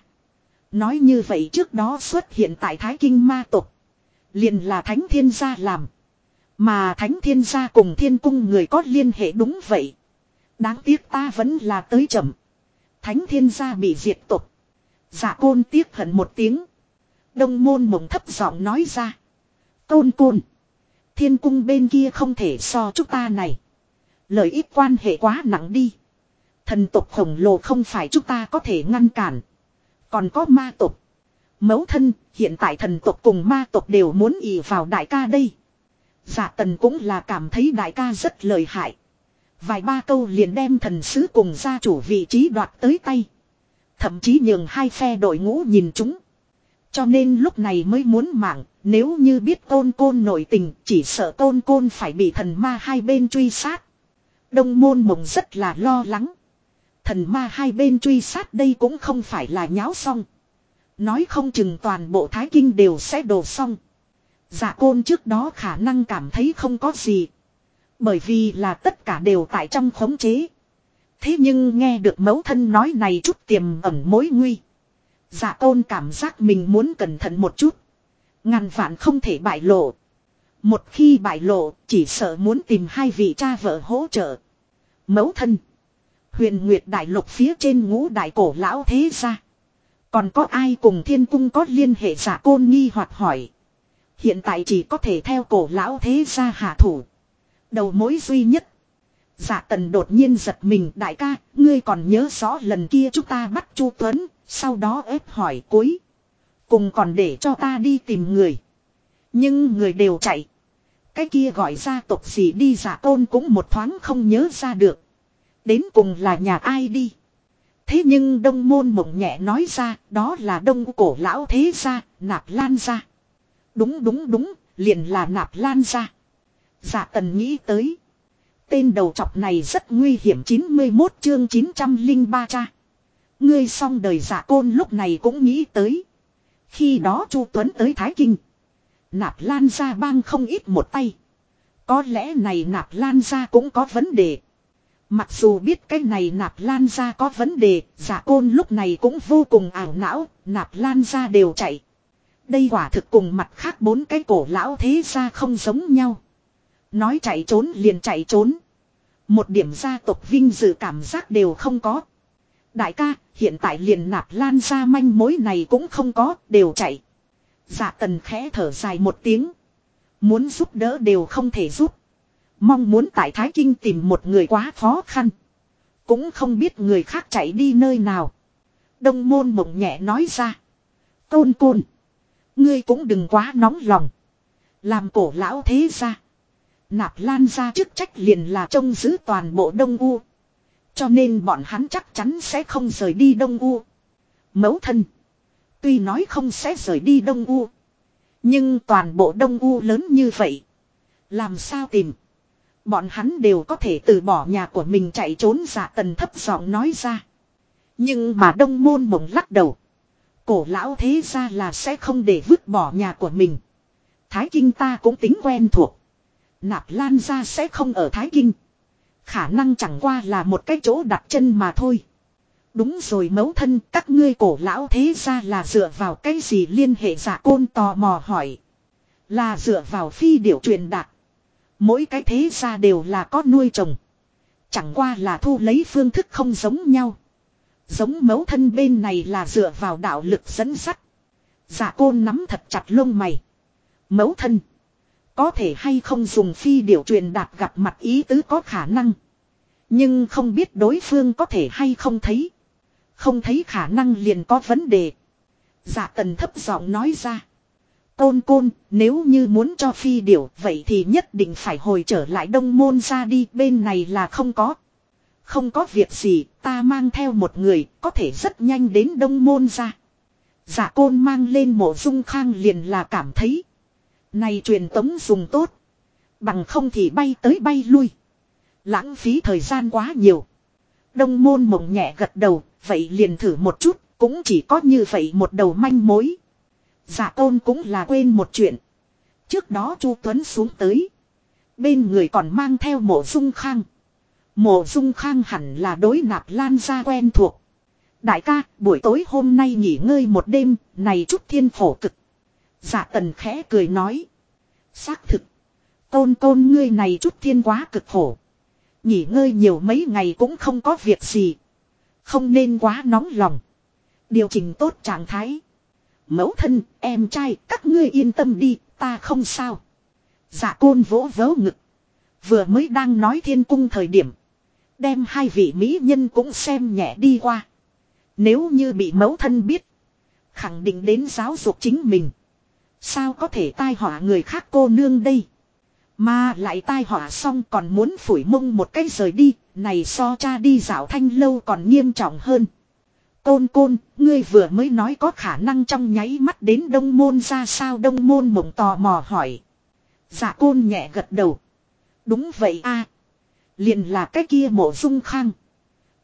Nói như vậy trước đó xuất hiện tại Thái Kinh ma tục. Liền là Thánh Thiên Gia làm. Mà Thánh Thiên Gia cùng Thiên Cung người có liên hệ đúng vậy. Đáng tiếc ta vẫn là tới chậm. Thánh Thiên Gia bị diệt tục. Dạ côn tiếc hận một tiếng. Đông môn mộng thấp giọng nói ra. Côn côn. Thiên cung bên kia không thể so chúng ta này. Lợi ích quan hệ quá nặng đi. Thần tục khổng lồ không phải chúng ta có thể ngăn cản. Còn có ma tục. Mấu thân, hiện tại thần tục cùng ma tục đều muốn ỉ vào đại ca đây. Giả tần cũng là cảm thấy đại ca rất lợi hại. Vài ba câu liền đem thần sứ cùng gia chủ vị trí đoạt tới tay. Thậm chí nhường hai phe đội ngũ nhìn chúng. Cho nên lúc này mới muốn mạng, nếu như biết tôn côn nổi tình, chỉ sợ tôn côn phải bị thần ma hai bên truy sát. Đông môn mộng rất là lo lắng. Thần ma hai bên truy sát đây cũng không phải là nháo xong. Nói không chừng toàn bộ Thái Kinh đều sẽ đổ xong. Dạ côn trước đó khả năng cảm thấy không có gì. Bởi vì là tất cả đều tại trong khống chế. Thế nhưng nghe được mẫu thân nói này chút tiềm ẩn mối nguy. Dạ tôn cảm giác mình muốn cẩn thận một chút. Ngàn vạn không thể bại lộ. Một khi bại lộ, chỉ sợ muốn tìm hai vị cha vợ hỗ trợ. Mẫu thân. Huyền Nguyệt Đại Lục phía trên ngũ đại cổ lão thế gia. Còn có ai cùng thiên cung có liên hệ giả côn nghi hoặc hỏi. Hiện tại chỉ có thể theo cổ lão thế gia hạ thủ. Đầu mối duy nhất. Dạ tần đột nhiên giật mình đại ca, ngươi còn nhớ rõ lần kia chúng ta bắt Chu Tuấn, sau đó ép hỏi cuối. Cùng còn để cho ta đi tìm người. Nhưng người đều chạy. Cái kia gọi ra tộc gì đi giả tôn cũng một thoáng không nhớ ra được. Đến cùng là nhà ai đi. Thế nhưng đông môn mộng nhẹ nói ra đó là đông cổ lão thế gia, nạp lan ra. Đúng đúng đúng, liền là nạp lan ra. Dạ tần nghĩ tới. Tên đầu chọc này rất nguy hiểm 91 chương 903 cha. Ngươi xong đời giả côn lúc này cũng nghĩ tới. Khi đó Chu Tuấn tới Thái Kinh. Nạp lan ra bang không ít một tay. Có lẽ này nạp lan ra cũng có vấn đề. Mặc dù biết cái này nạp lan ra có vấn đề, giả côn lúc này cũng vô cùng ảo não, nạp lan ra đều chạy. Đây quả thực cùng mặt khác bốn cái cổ lão thế ra không giống nhau. Nói chạy trốn liền chạy trốn. Một điểm gia tộc vinh dự cảm giác đều không có. Đại ca, hiện tại liền nạp lan ra manh mối này cũng không có, đều chạy. Dạ tần khẽ thở dài một tiếng. Muốn giúp đỡ đều không thể giúp. Mong muốn tại Thái Kinh tìm một người quá khó khăn. Cũng không biết người khác chạy đi nơi nào. Đông môn mộng nhẹ nói ra. Tôn côn. Ngươi cũng đừng quá nóng lòng. Làm cổ lão thế ra. Nạp lan ra chức trách liền là trông giữ toàn bộ Đông U. Cho nên bọn hắn chắc chắn sẽ không rời đi Đông U. Mẫu thân. Tuy nói không sẽ rời đi Đông U. Nhưng toàn bộ Đông U lớn như vậy. Làm sao tìm. Bọn hắn đều có thể từ bỏ nhà của mình chạy trốn giả tần thấp giọng nói ra. Nhưng mà đông môn mộng lắc đầu. Cổ lão thế ra là sẽ không để vứt bỏ nhà của mình. Thái Kinh ta cũng tính quen thuộc. Nạp Lan ra sẽ không ở Thái Kinh. Khả năng chẳng qua là một cái chỗ đặt chân mà thôi. Đúng rồi mấu thân, các ngươi cổ lão thế ra là dựa vào cái gì liên hệ giả côn tò mò hỏi. Là dựa vào phi điểu truyền đạt. Mỗi cái thế ra đều là có nuôi trồng. Chẳng qua là thu lấy phương thức không giống nhau. Giống mấu thân bên này là dựa vào đạo lực dẫn sắt. Giả côn nắm thật chặt lông mày. Mấu thân. Có thể hay không dùng phi điểu truyền đạt gặp mặt ý tứ có khả năng. Nhưng không biết đối phương có thể hay không thấy. Không thấy khả năng liền có vấn đề. Giả tần thấp giọng nói ra. Côn côn, nếu như muốn cho phi điểu, vậy thì nhất định phải hồi trở lại đông môn ra đi, bên này là không có. Không có việc gì, ta mang theo một người, có thể rất nhanh đến đông môn ra. Giả côn mang lên mộ dung khang liền là cảm thấy. Này truyền tống dùng tốt. Bằng không thì bay tới bay lui. Lãng phí thời gian quá nhiều. Đông môn mộng nhẹ gật đầu, vậy liền thử một chút, cũng chỉ có như vậy một đầu manh mối. Giả tôn cũng là quên một chuyện. Trước đó Chu Tuấn xuống tới. Bên người còn mang theo mộ dung khang. Mộ dung khang hẳn là đối nạp lan ra quen thuộc. Đại ca, buổi tối hôm nay nghỉ ngơi một đêm, này chút thiên phổ cực. Dạ tần khẽ cười nói. Xác thực. Tôn tôn ngươi này chút thiên quá cực khổ. Nghỉ ngơi nhiều mấy ngày cũng không có việc gì. Không nên quá nóng lòng. Điều chỉnh tốt trạng thái. Mẫu thân, em trai, các ngươi yên tâm đi, ta không sao. Dạ côn vỗ vớ ngực. Vừa mới đang nói thiên cung thời điểm. Đem hai vị mỹ nhân cũng xem nhẹ đi qua. Nếu như bị mẫu thân biết. Khẳng định đến giáo dục chính mình. Sao có thể tai họa người khác cô nương đây. Mà lại tai họa xong còn muốn phủi mông một cái rời đi. Này so cha đi dạo thanh lâu còn nghiêm trọng hơn. Côn côn, ngươi vừa mới nói có khả năng trong nháy mắt đến đông môn ra sao đông môn mộng tò mò hỏi. Dạ côn nhẹ gật đầu. Đúng vậy a liền là cái kia mộ dung khang.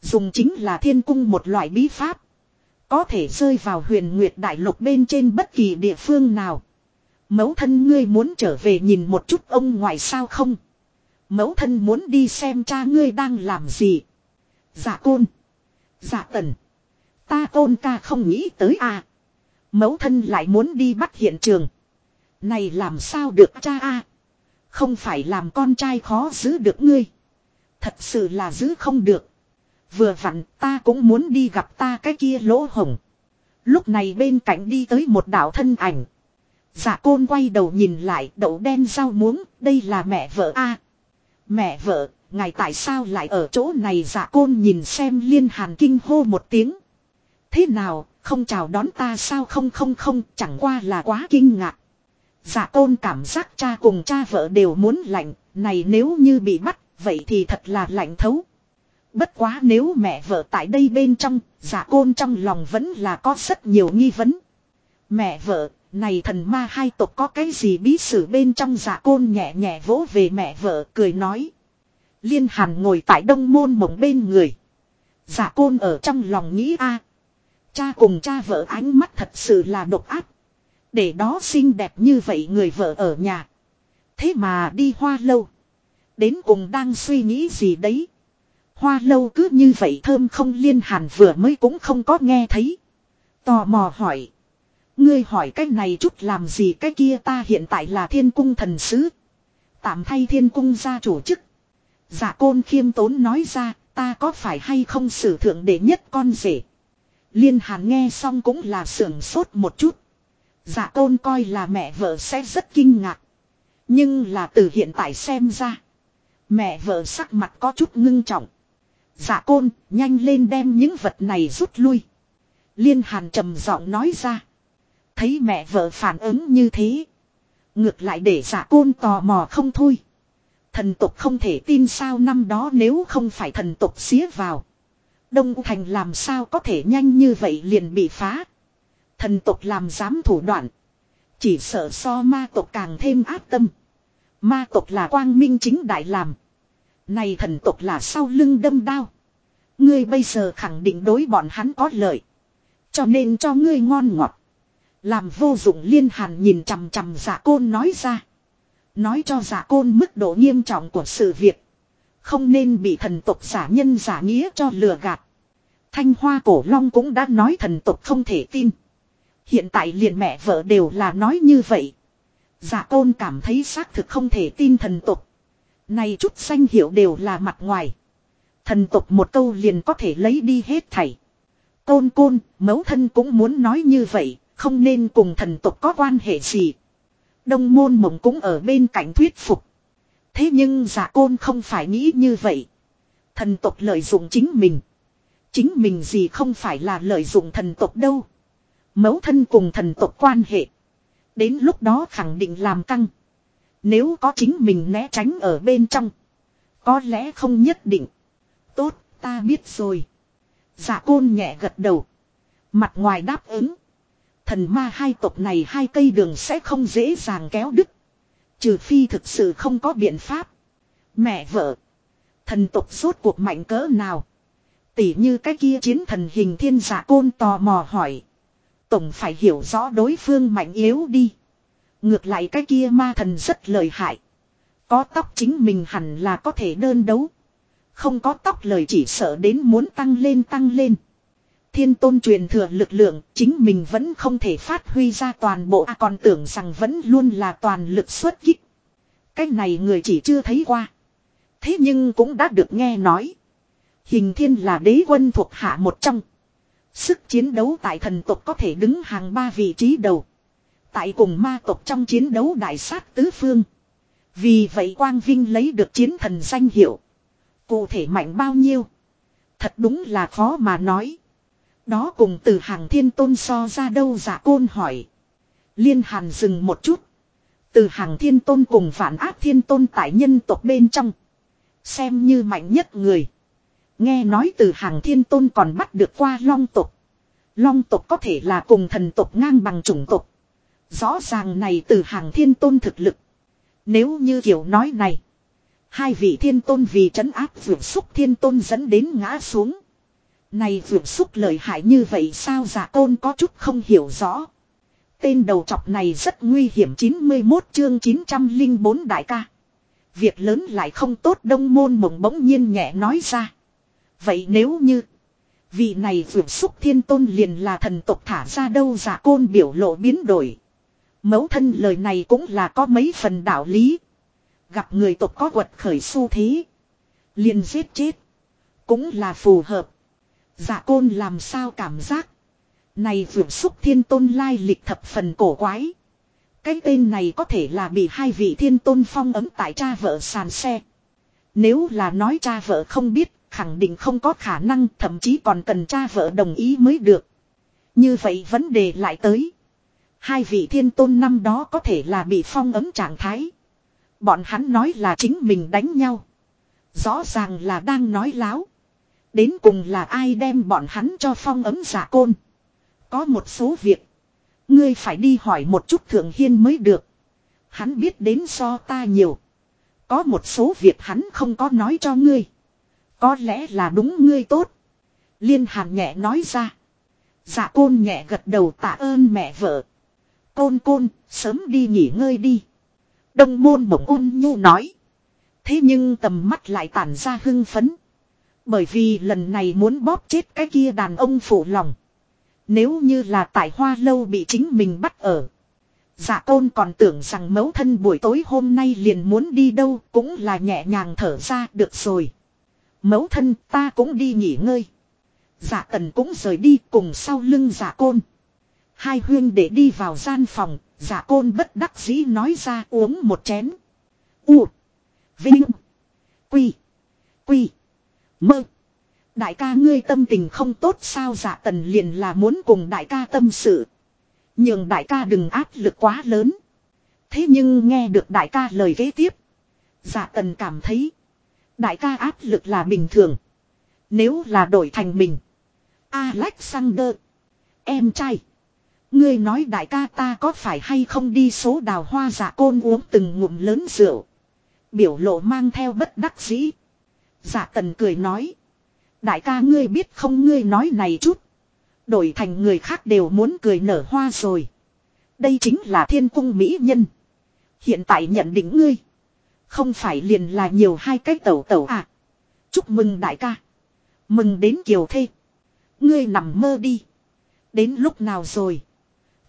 Dùng chính là thiên cung một loại bí pháp. Có thể rơi vào huyền nguyệt đại lục bên trên bất kỳ địa phương nào. Mẫu thân ngươi muốn trở về nhìn một chút ông ngoại sao không? Mẫu thân muốn đi xem cha ngươi đang làm gì? Dạ côn. Dạ tần. Ta tôn ca không nghĩ tới à. Mẫu thân lại muốn đi bắt hiện trường. Này làm sao được cha a? Không phải làm con trai khó giữ được ngươi. Thật sự là giữ không được. Vừa vặn ta cũng muốn đi gặp ta cái kia lỗ hồng. Lúc này bên cạnh đi tới một đạo thân ảnh. Dạ côn quay đầu nhìn lại đậu đen rau muống, đây là mẹ vợ a. mẹ vợ, ngài tại sao lại ở chỗ này dạ côn nhìn xem liên hàn kinh hô một tiếng. Thế nào, không chào đón ta sao không không không, chẳng qua là quá kinh ngạc. Dạ côn cảm giác cha cùng cha vợ đều muốn lạnh, này nếu như bị bắt, vậy thì thật là lạnh thấu. Bất quá nếu mẹ vợ tại đây bên trong, dạ côn trong lòng vẫn là có rất nhiều nghi vấn. Mẹ vợ, này thần ma hai tộc có cái gì bí sử bên trong giả côn nhẹ nhẹ vỗ về mẹ vợ, cười nói. Liên hàn ngồi tại đông môn mộng bên người. Giả côn ở trong lòng nghĩ a Cha cùng cha vợ ánh mắt thật sự là độc ác. Để đó xinh đẹp như vậy người vợ ở nhà. Thế mà đi hoa lâu. Đến cùng đang suy nghĩ gì đấy. Hoa lâu cứ như vậy thơm không liên hàn vừa mới cũng không có nghe thấy. Tò mò hỏi. Ngươi hỏi cái này chút làm gì cái kia ta hiện tại là thiên cung thần sứ. Tạm thay thiên cung gia chủ chức. Giả côn khiêm tốn nói ra ta có phải hay không sử thượng đệ nhất con rể. Liên hàn nghe xong cũng là sưởng sốt một chút. Giả côn coi là mẹ vợ sẽ rất kinh ngạc. Nhưng là từ hiện tại xem ra. Mẹ vợ sắc mặt có chút ngưng trọng. giả côn, nhanh lên đem những vật này rút lui. Liên hàn trầm giọng nói ra. Thấy mẹ vợ phản ứng như thế. Ngược lại để giả côn tò mò không thôi. Thần tục không thể tin sao năm đó nếu không phải thần tục xía vào. Đông Thành làm sao có thể nhanh như vậy liền bị phá. Thần tục làm dám thủ đoạn. Chỉ sợ so ma tộc càng thêm áp tâm. Ma tộc là quang minh chính đại làm. Này thần tộc là sau lưng đâm đao. Ngươi bây giờ khẳng định đối bọn hắn có lợi. Cho nên cho ngươi ngon ngọt. Làm vô dụng liên hàn nhìn chằm chằm giả côn nói ra. Nói cho giả côn mức độ nghiêm trọng của sự việc. Không nên bị thần tộc giả nhân giả nghĩa cho lừa gạt. Thanh hoa cổ long cũng đã nói thần tộc không thể tin. Hiện tại liền mẹ vợ đều là nói như vậy. Giả côn cảm thấy xác thực không thể tin thần tộc. Này chút danh hiệu đều là mặt ngoài. Thần tộc một câu liền có thể lấy đi hết thảy. Côn côn, mẫu thân cũng muốn nói như vậy, không nên cùng thần tộc có quan hệ gì. Đông môn mộng cũng ở bên cạnh thuyết phục. Thế nhưng giả côn không phải nghĩ như vậy. Thần tộc lợi dụng chính mình. Chính mình gì không phải là lợi dụng thần tộc đâu. Mẫu thân cùng thần tộc quan hệ. Đến lúc đó khẳng định làm căng. Nếu có chính mình né tránh ở bên trong. Có lẽ không nhất định. Tốt, ta biết rồi. giả côn nhẹ gật đầu. Mặt ngoài đáp ứng. Thần ma hai tộc này hai cây đường sẽ không dễ dàng kéo đứt. Trừ phi thực sự không có biện pháp. Mẹ vợ. Thần tộc suốt cuộc mạnh cỡ nào. Tỉ như cái kia chiến thần hình thiên giả côn tò mò hỏi. Tổng phải hiểu rõ đối phương mạnh yếu đi. Ngược lại cái kia ma thần rất lợi hại. Có tóc chính mình hẳn là có thể đơn đấu. Không có tóc lời chỉ sợ đến muốn tăng lên tăng lên. Thiên tôn truyền thừa lực lượng chính mình vẫn không thể phát huy ra toàn bộ à, còn tưởng rằng vẫn luôn là toàn lực xuất kích. Cái này người chỉ chưa thấy qua. Thế nhưng cũng đã được nghe nói. Hình thiên là đế quân thuộc hạ một trong. Sức chiến đấu tại thần tộc có thể đứng hàng ba vị trí đầu. Tại cùng ma tộc trong chiến đấu đại sát tứ phương. Vì vậy Quang Vinh lấy được chiến thần danh hiệu. Cụ thể mạnh bao nhiêu? Thật đúng là khó mà nói. Đó cùng từ hàng thiên tôn so ra đâu giả côn hỏi. Liên hàn dừng một chút. Từ hàng thiên tôn cùng phản ác thiên tôn tại nhân tộc bên trong. Xem như mạnh nhất người. Nghe nói từ hàng thiên tôn còn bắt được qua long tộc. Long tộc có thể là cùng thần tộc ngang bằng chủng tộc. Rõ ràng này từ hàng thiên tôn thực lực. Nếu như kiểu nói này. Hai vị thiên tôn vì trấn áp vượt xúc thiên tôn dẫn đến ngã xuống. Này vượt xúc lợi hại như vậy sao giả côn có chút không hiểu rõ. Tên đầu chọc này rất nguy hiểm 91 chương 904 đại ca. Việc lớn lại không tốt đông môn mộng bỗng nhiên nhẹ nói ra. Vậy nếu như Vị này vượt xúc thiên tôn liền là thần tộc thả ra đâu giả côn biểu lộ biến đổi. Mẫu thân lời này cũng là có mấy phần đạo lý. Gặp người tộc có quật khởi xu thế. Liền giết chết. Cũng là phù hợp dạ côn làm sao cảm giác. Này vượt xúc thiên tôn lai lịch thập phần cổ quái. Cái tên này có thể là bị hai vị thiên tôn phong ấm tại cha vợ sàn xe. Nếu là nói cha vợ không biết, khẳng định không có khả năng, thậm chí còn cần cha vợ đồng ý mới được. Như vậy vấn đề lại tới. Hai vị thiên tôn năm đó có thể là bị phong ấm trạng thái. Bọn hắn nói là chính mình đánh nhau. Rõ ràng là đang nói láo. Đến cùng là ai đem bọn hắn cho phong ấm giả côn. Có một số việc. Ngươi phải đi hỏi một chút thượng hiên mới được. Hắn biết đến so ta nhiều. Có một số việc hắn không có nói cho ngươi. Có lẽ là đúng ngươi tốt. Liên hàn nhẹ nói ra. Dạ côn nhẹ gật đầu tạ ơn mẹ vợ. Côn côn, sớm đi nghỉ ngơi đi. Đông môn bổng ôn nhu nói. Thế nhưng tầm mắt lại tản ra hưng phấn. Bởi vì lần này muốn bóp chết cái kia đàn ông phụ lòng. Nếu như là tại hoa lâu bị chính mình bắt ở. Dạ tôn còn tưởng rằng mẫu thân buổi tối hôm nay liền muốn đi đâu cũng là nhẹ nhàng thở ra được rồi. Mẫu thân ta cũng đi nghỉ ngơi. Dạ tần cũng rời đi cùng sau lưng dạ côn. Hai huyên để đi vào gian phòng, dạ côn bất đắc dĩ nói ra uống một chén. U. Vinh. Quy. Quy. Mơ. Đại ca ngươi tâm tình không tốt sao dạ tần liền là muốn cùng đại ca tâm sự. Nhưng đại ca đừng áp lực quá lớn. Thế nhưng nghe được đại ca lời kế tiếp. Dạ tần cảm thấy. Đại ca áp lực là bình thường. Nếu là đổi thành mình. Alexander. Em trai. Ngươi nói đại ca ta có phải hay không đi số đào hoa dạ côn uống từng ngụm lớn rượu. Biểu lộ mang theo bất đắc dĩ. Dạ tần cười nói. Đại ca ngươi biết không ngươi nói này chút. Đổi thành người khác đều muốn cười nở hoa rồi. Đây chính là thiên cung mỹ nhân. Hiện tại nhận định ngươi. Không phải liền là nhiều hai cái tẩu tẩu à. Chúc mừng đại ca. Mừng đến kiều thê. Ngươi nằm mơ đi. Đến lúc nào rồi.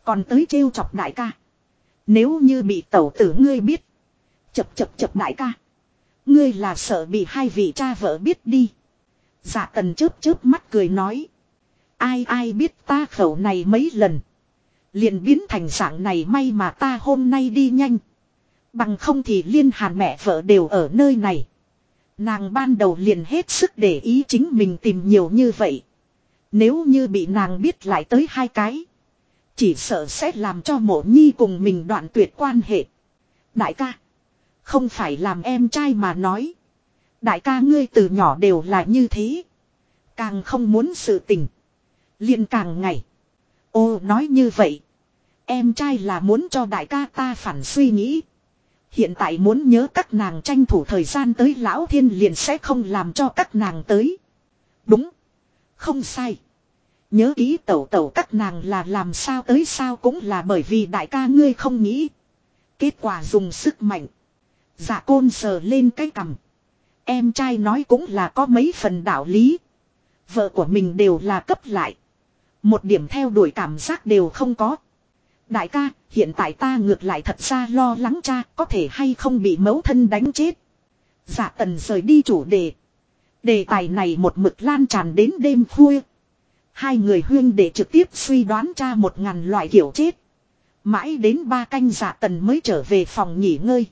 Còn tới trêu chọc đại ca. Nếu như bị tẩu tử ngươi biết. Chập chập chập đại ca. Ngươi là sợ bị hai vị cha vợ biết đi. Dạ tần chớp chớp mắt cười nói. Ai ai biết ta khẩu này mấy lần. Liền biến thành dạng này may mà ta hôm nay đi nhanh. Bằng không thì liên hàn mẹ vợ đều ở nơi này. Nàng ban đầu liền hết sức để ý chính mình tìm nhiều như vậy. Nếu như bị nàng biết lại tới hai cái. Chỉ sợ sẽ làm cho mộ nhi cùng mình đoạn tuyệt quan hệ. Đại ca. Không phải làm em trai mà nói. Đại ca ngươi từ nhỏ đều là như thế. Càng không muốn sự tình. liền càng ngày. Ô, nói như vậy. Em trai là muốn cho đại ca ta phản suy nghĩ. Hiện tại muốn nhớ các nàng tranh thủ thời gian tới lão thiên liền sẽ không làm cho các nàng tới. Đúng. Không sai. Nhớ ký tẩu tẩu các nàng là làm sao tới sao cũng là bởi vì đại ca ngươi không nghĩ. Kết quả dùng sức mạnh. Dạ côn sờ lên cái cằm. Em trai nói cũng là có mấy phần đạo lý. Vợ của mình đều là cấp lại. Một điểm theo đuổi cảm giác đều không có. Đại ca, hiện tại ta ngược lại thật ra lo lắng cha có thể hay không bị mấu thân đánh chết. Dạ tần rời đi chủ đề. Đề tài này một mực lan tràn đến đêm khuya. Hai người huyên để trực tiếp suy đoán cha một ngàn loại kiểu chết. Mãi đến ba canh dạ tần mới trở về phòng nghỉ ngơi.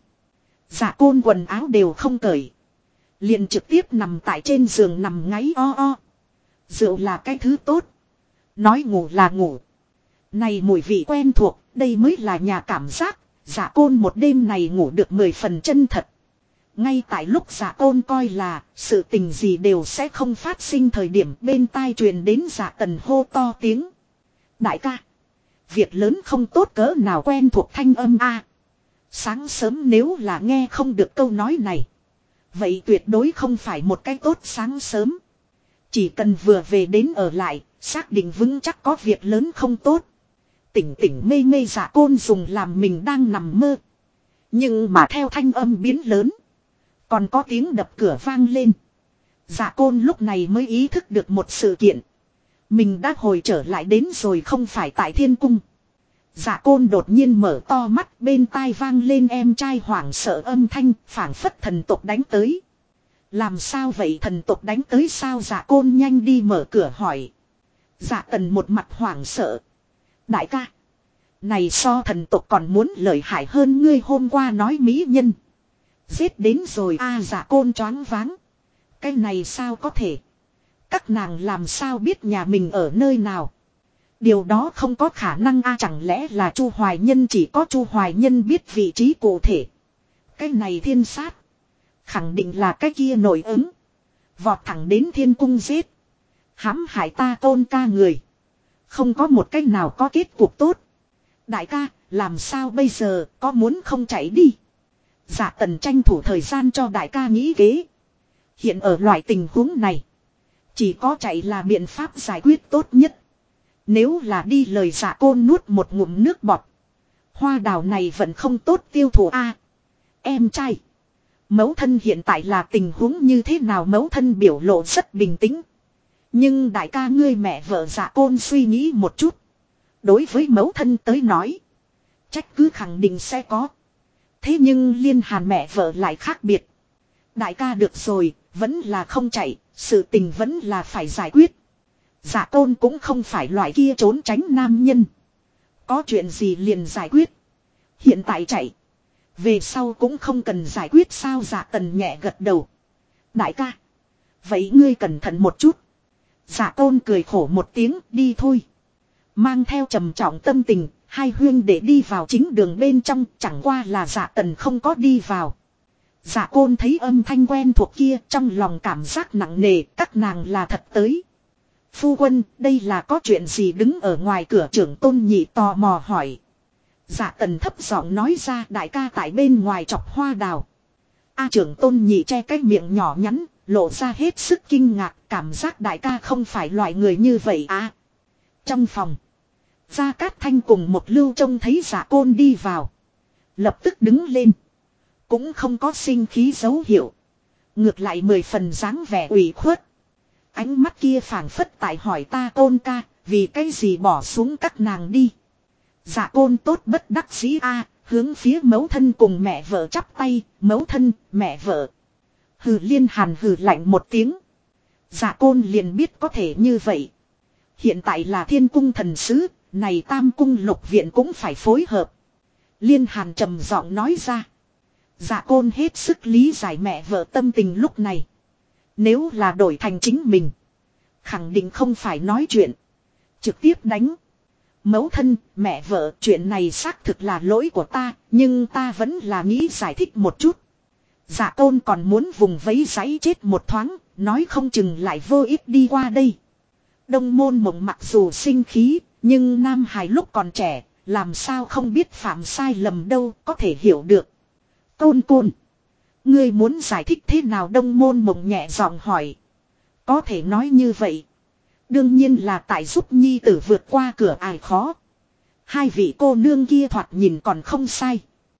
Dạ côn quần áo đều không cởi. Liền trực tiếp nằm tại trên giường nằm ngáy o o. Rượu là cái thứ tốt. Nói ngủ là ngủ. Này mùi vị quen thuộc, đây mới là nhà cảm giác. Dạ côn một đêm này ngủ được mười phần chân thật. Ngay tại lúc giả côn coi là sự tình gì đều sẽ không phát sinh thời điểm bên tai truyền đến giả tần hô to tiếng. Đại ca. Việc lớn không tốt cỡ nào quen thuộc thanh âm a. Sáng sớm nếu là nghe không được câu nói này. Vậy tuyệt đối không phải một cái tốt sáng sớm. Chỉ cần vừa về đến ở lại, xác định vững chắc có việc lớn không tốt. Tỉnh tỉnh mê mê giả côn dùng làm mình đang nằm mơ. Nhưng mà theo thanh âm biến lớn. Còn có tiếng đập cửa vang lên. Giả côn lúc này mới ý thức được một sự kiện. Mình đã hồi trở lại đến rồi không phải tại thiên cung dạ côn đột nhiên mở to mắt, bên tai vang lên em trai hoảng sợ âm thanh, phảng phất thần tục đánh tới. Làm sao vậy thần tục đánh tới sao dạ côn nhanh đi mở cửa hỏi. Dạ tần một mặt hoảng sợ. Đại ca. Này so thần tục còn muốn lợi hại hơn ngươi hôm qua nói mỹ nhân. Giết đến rồi a dạ côn choáng váng. Cái này sao có thể. Các nàng làm sao biết nhà mình ở nơi nào. Điều đó không có khả năng a chẳng lẽ là Chu Hoài Nhân chỉ có Chu Hoài Nhân biết vị trí cụ thể. Cái này thiên sát. Khẳng định là cái kia nổi ứng. Vọt thẳng đến thiên cung giết. hãm hại ta tôn ca người. Không có một cách nào có kết cục tốt. Đại ca, làm sao bây giờ, có muốn không chạy đi. Giả tần tranh thủ thời gian cho đại ca nghĩ kế. Hiện ở loại tình huống này. Chỉ có chạy là biện pháp giải quyết tốt nhất. Nếu là đi lời giả côn nuốt một ngụm nước bọt. Hoa đào này vẫn không tốt tiêu thụ a Em trai. Mẫu thân hiện tại là tình huống như thế nào mẫu thân biểu lộ rất bình tĩnh. Nhưng đại ca ngươi mẹ vợ giả côn suy nghĩ một chút. Đối với mẫu thân tới nói. Trách cứ khẳng định sẽ có. Thế nhưng liên hàn mẹ vợ lại khác biệt. Đại ca được rồi, vẫn là không chạy, sự tình vẫn là phải giải quyết. Giả tôn cũng không phải loại kia trốn tránh nam nhân. Có chuyện gì liền giải quyết. Hiện tại chạy. Về sau cũng không cần giải quyết sao giả tần nhẹ gật đầu. Đại ca. Vậy ngươi cẩn thận một chút. Giả tôn cười khổ một tiếng đi thôi. Mang theo trầm trọng tâm tình, hai huyên để đi vào chính đường bên trong chẳng qua là giả tần không có đi vào. Giả côn thấy âm thanh quen thuộc kia trong lòng cảm giác nặng nề các nàng là thật tới. Phu quân, đây là có chuyện gì đứng ở ngoài cửa trưởng tôn nhị tò mò hỏi. Giả tần thấp giọng nói ra đại ca tại bên ngoài chọc hoa đào. A trưởng tôn nhị che cái miệng nhỏ nhắn, lộ ra hết sức kinh ngạc, cảm giác đại ca không phải loại người như vậy à. Trong phòng, Gia Cát Thanh cùng một lưu trông thấy giả côn đi vào. Lập tức đứng lên. Cũng không có sinh khí dấu hiệu. Ngược lại mười phần dáng vẻ ủy khuất. Ánh mắt kia phảng phất tại hỏi ta côn ca, vì cái gì bỏ xuống các nàng đi. Dạ côn tốt bất đắc dĩ a hướng phía mẫu thân cùng mẹ vợ chắp tay, mẫu thân, mẹ vợ. Hừ liên hàn hừ lạnh một tiếng. Dạ côn liền biết có thể như vậy. Hiện tại là thiên cung thần sứ, này tam cung lục viện cũng phải phối hợp. Liên hàn trầm giọng nói ra. Dạ côn hết sức lý giải mẹ vợ tâm tình lúc này. Nếu là đổi thành chính mình. Khẳng định không phải nói chuyện. Trực tiếp đánh. Mẫu thân, mẹ vợ, chuyện này xác thực là lỗi của ta, nhưng ta vẫn là nghĩ giải thích một chút. Dạ tôn còn muốn vùng vấy giấy chết một thoáng, nói không chừng lại vô ích đi qua đây. Đông môn mộng mặc dù sinh khí, nhưng Nam Hải lúc còn trẻ, làm sao không biết phạm sai lầm đâu, có thể hiểu được. Côn côn. Ngươi muốn giải thích thế nào đông môn mộng nhẹ giọng hỏi. Có thể nói như vậy. Đương nhiên là tại giúp nhi tử vượt qua cửa ải khó. Hai vị cô nương kia thoạt nhìn còn không sai.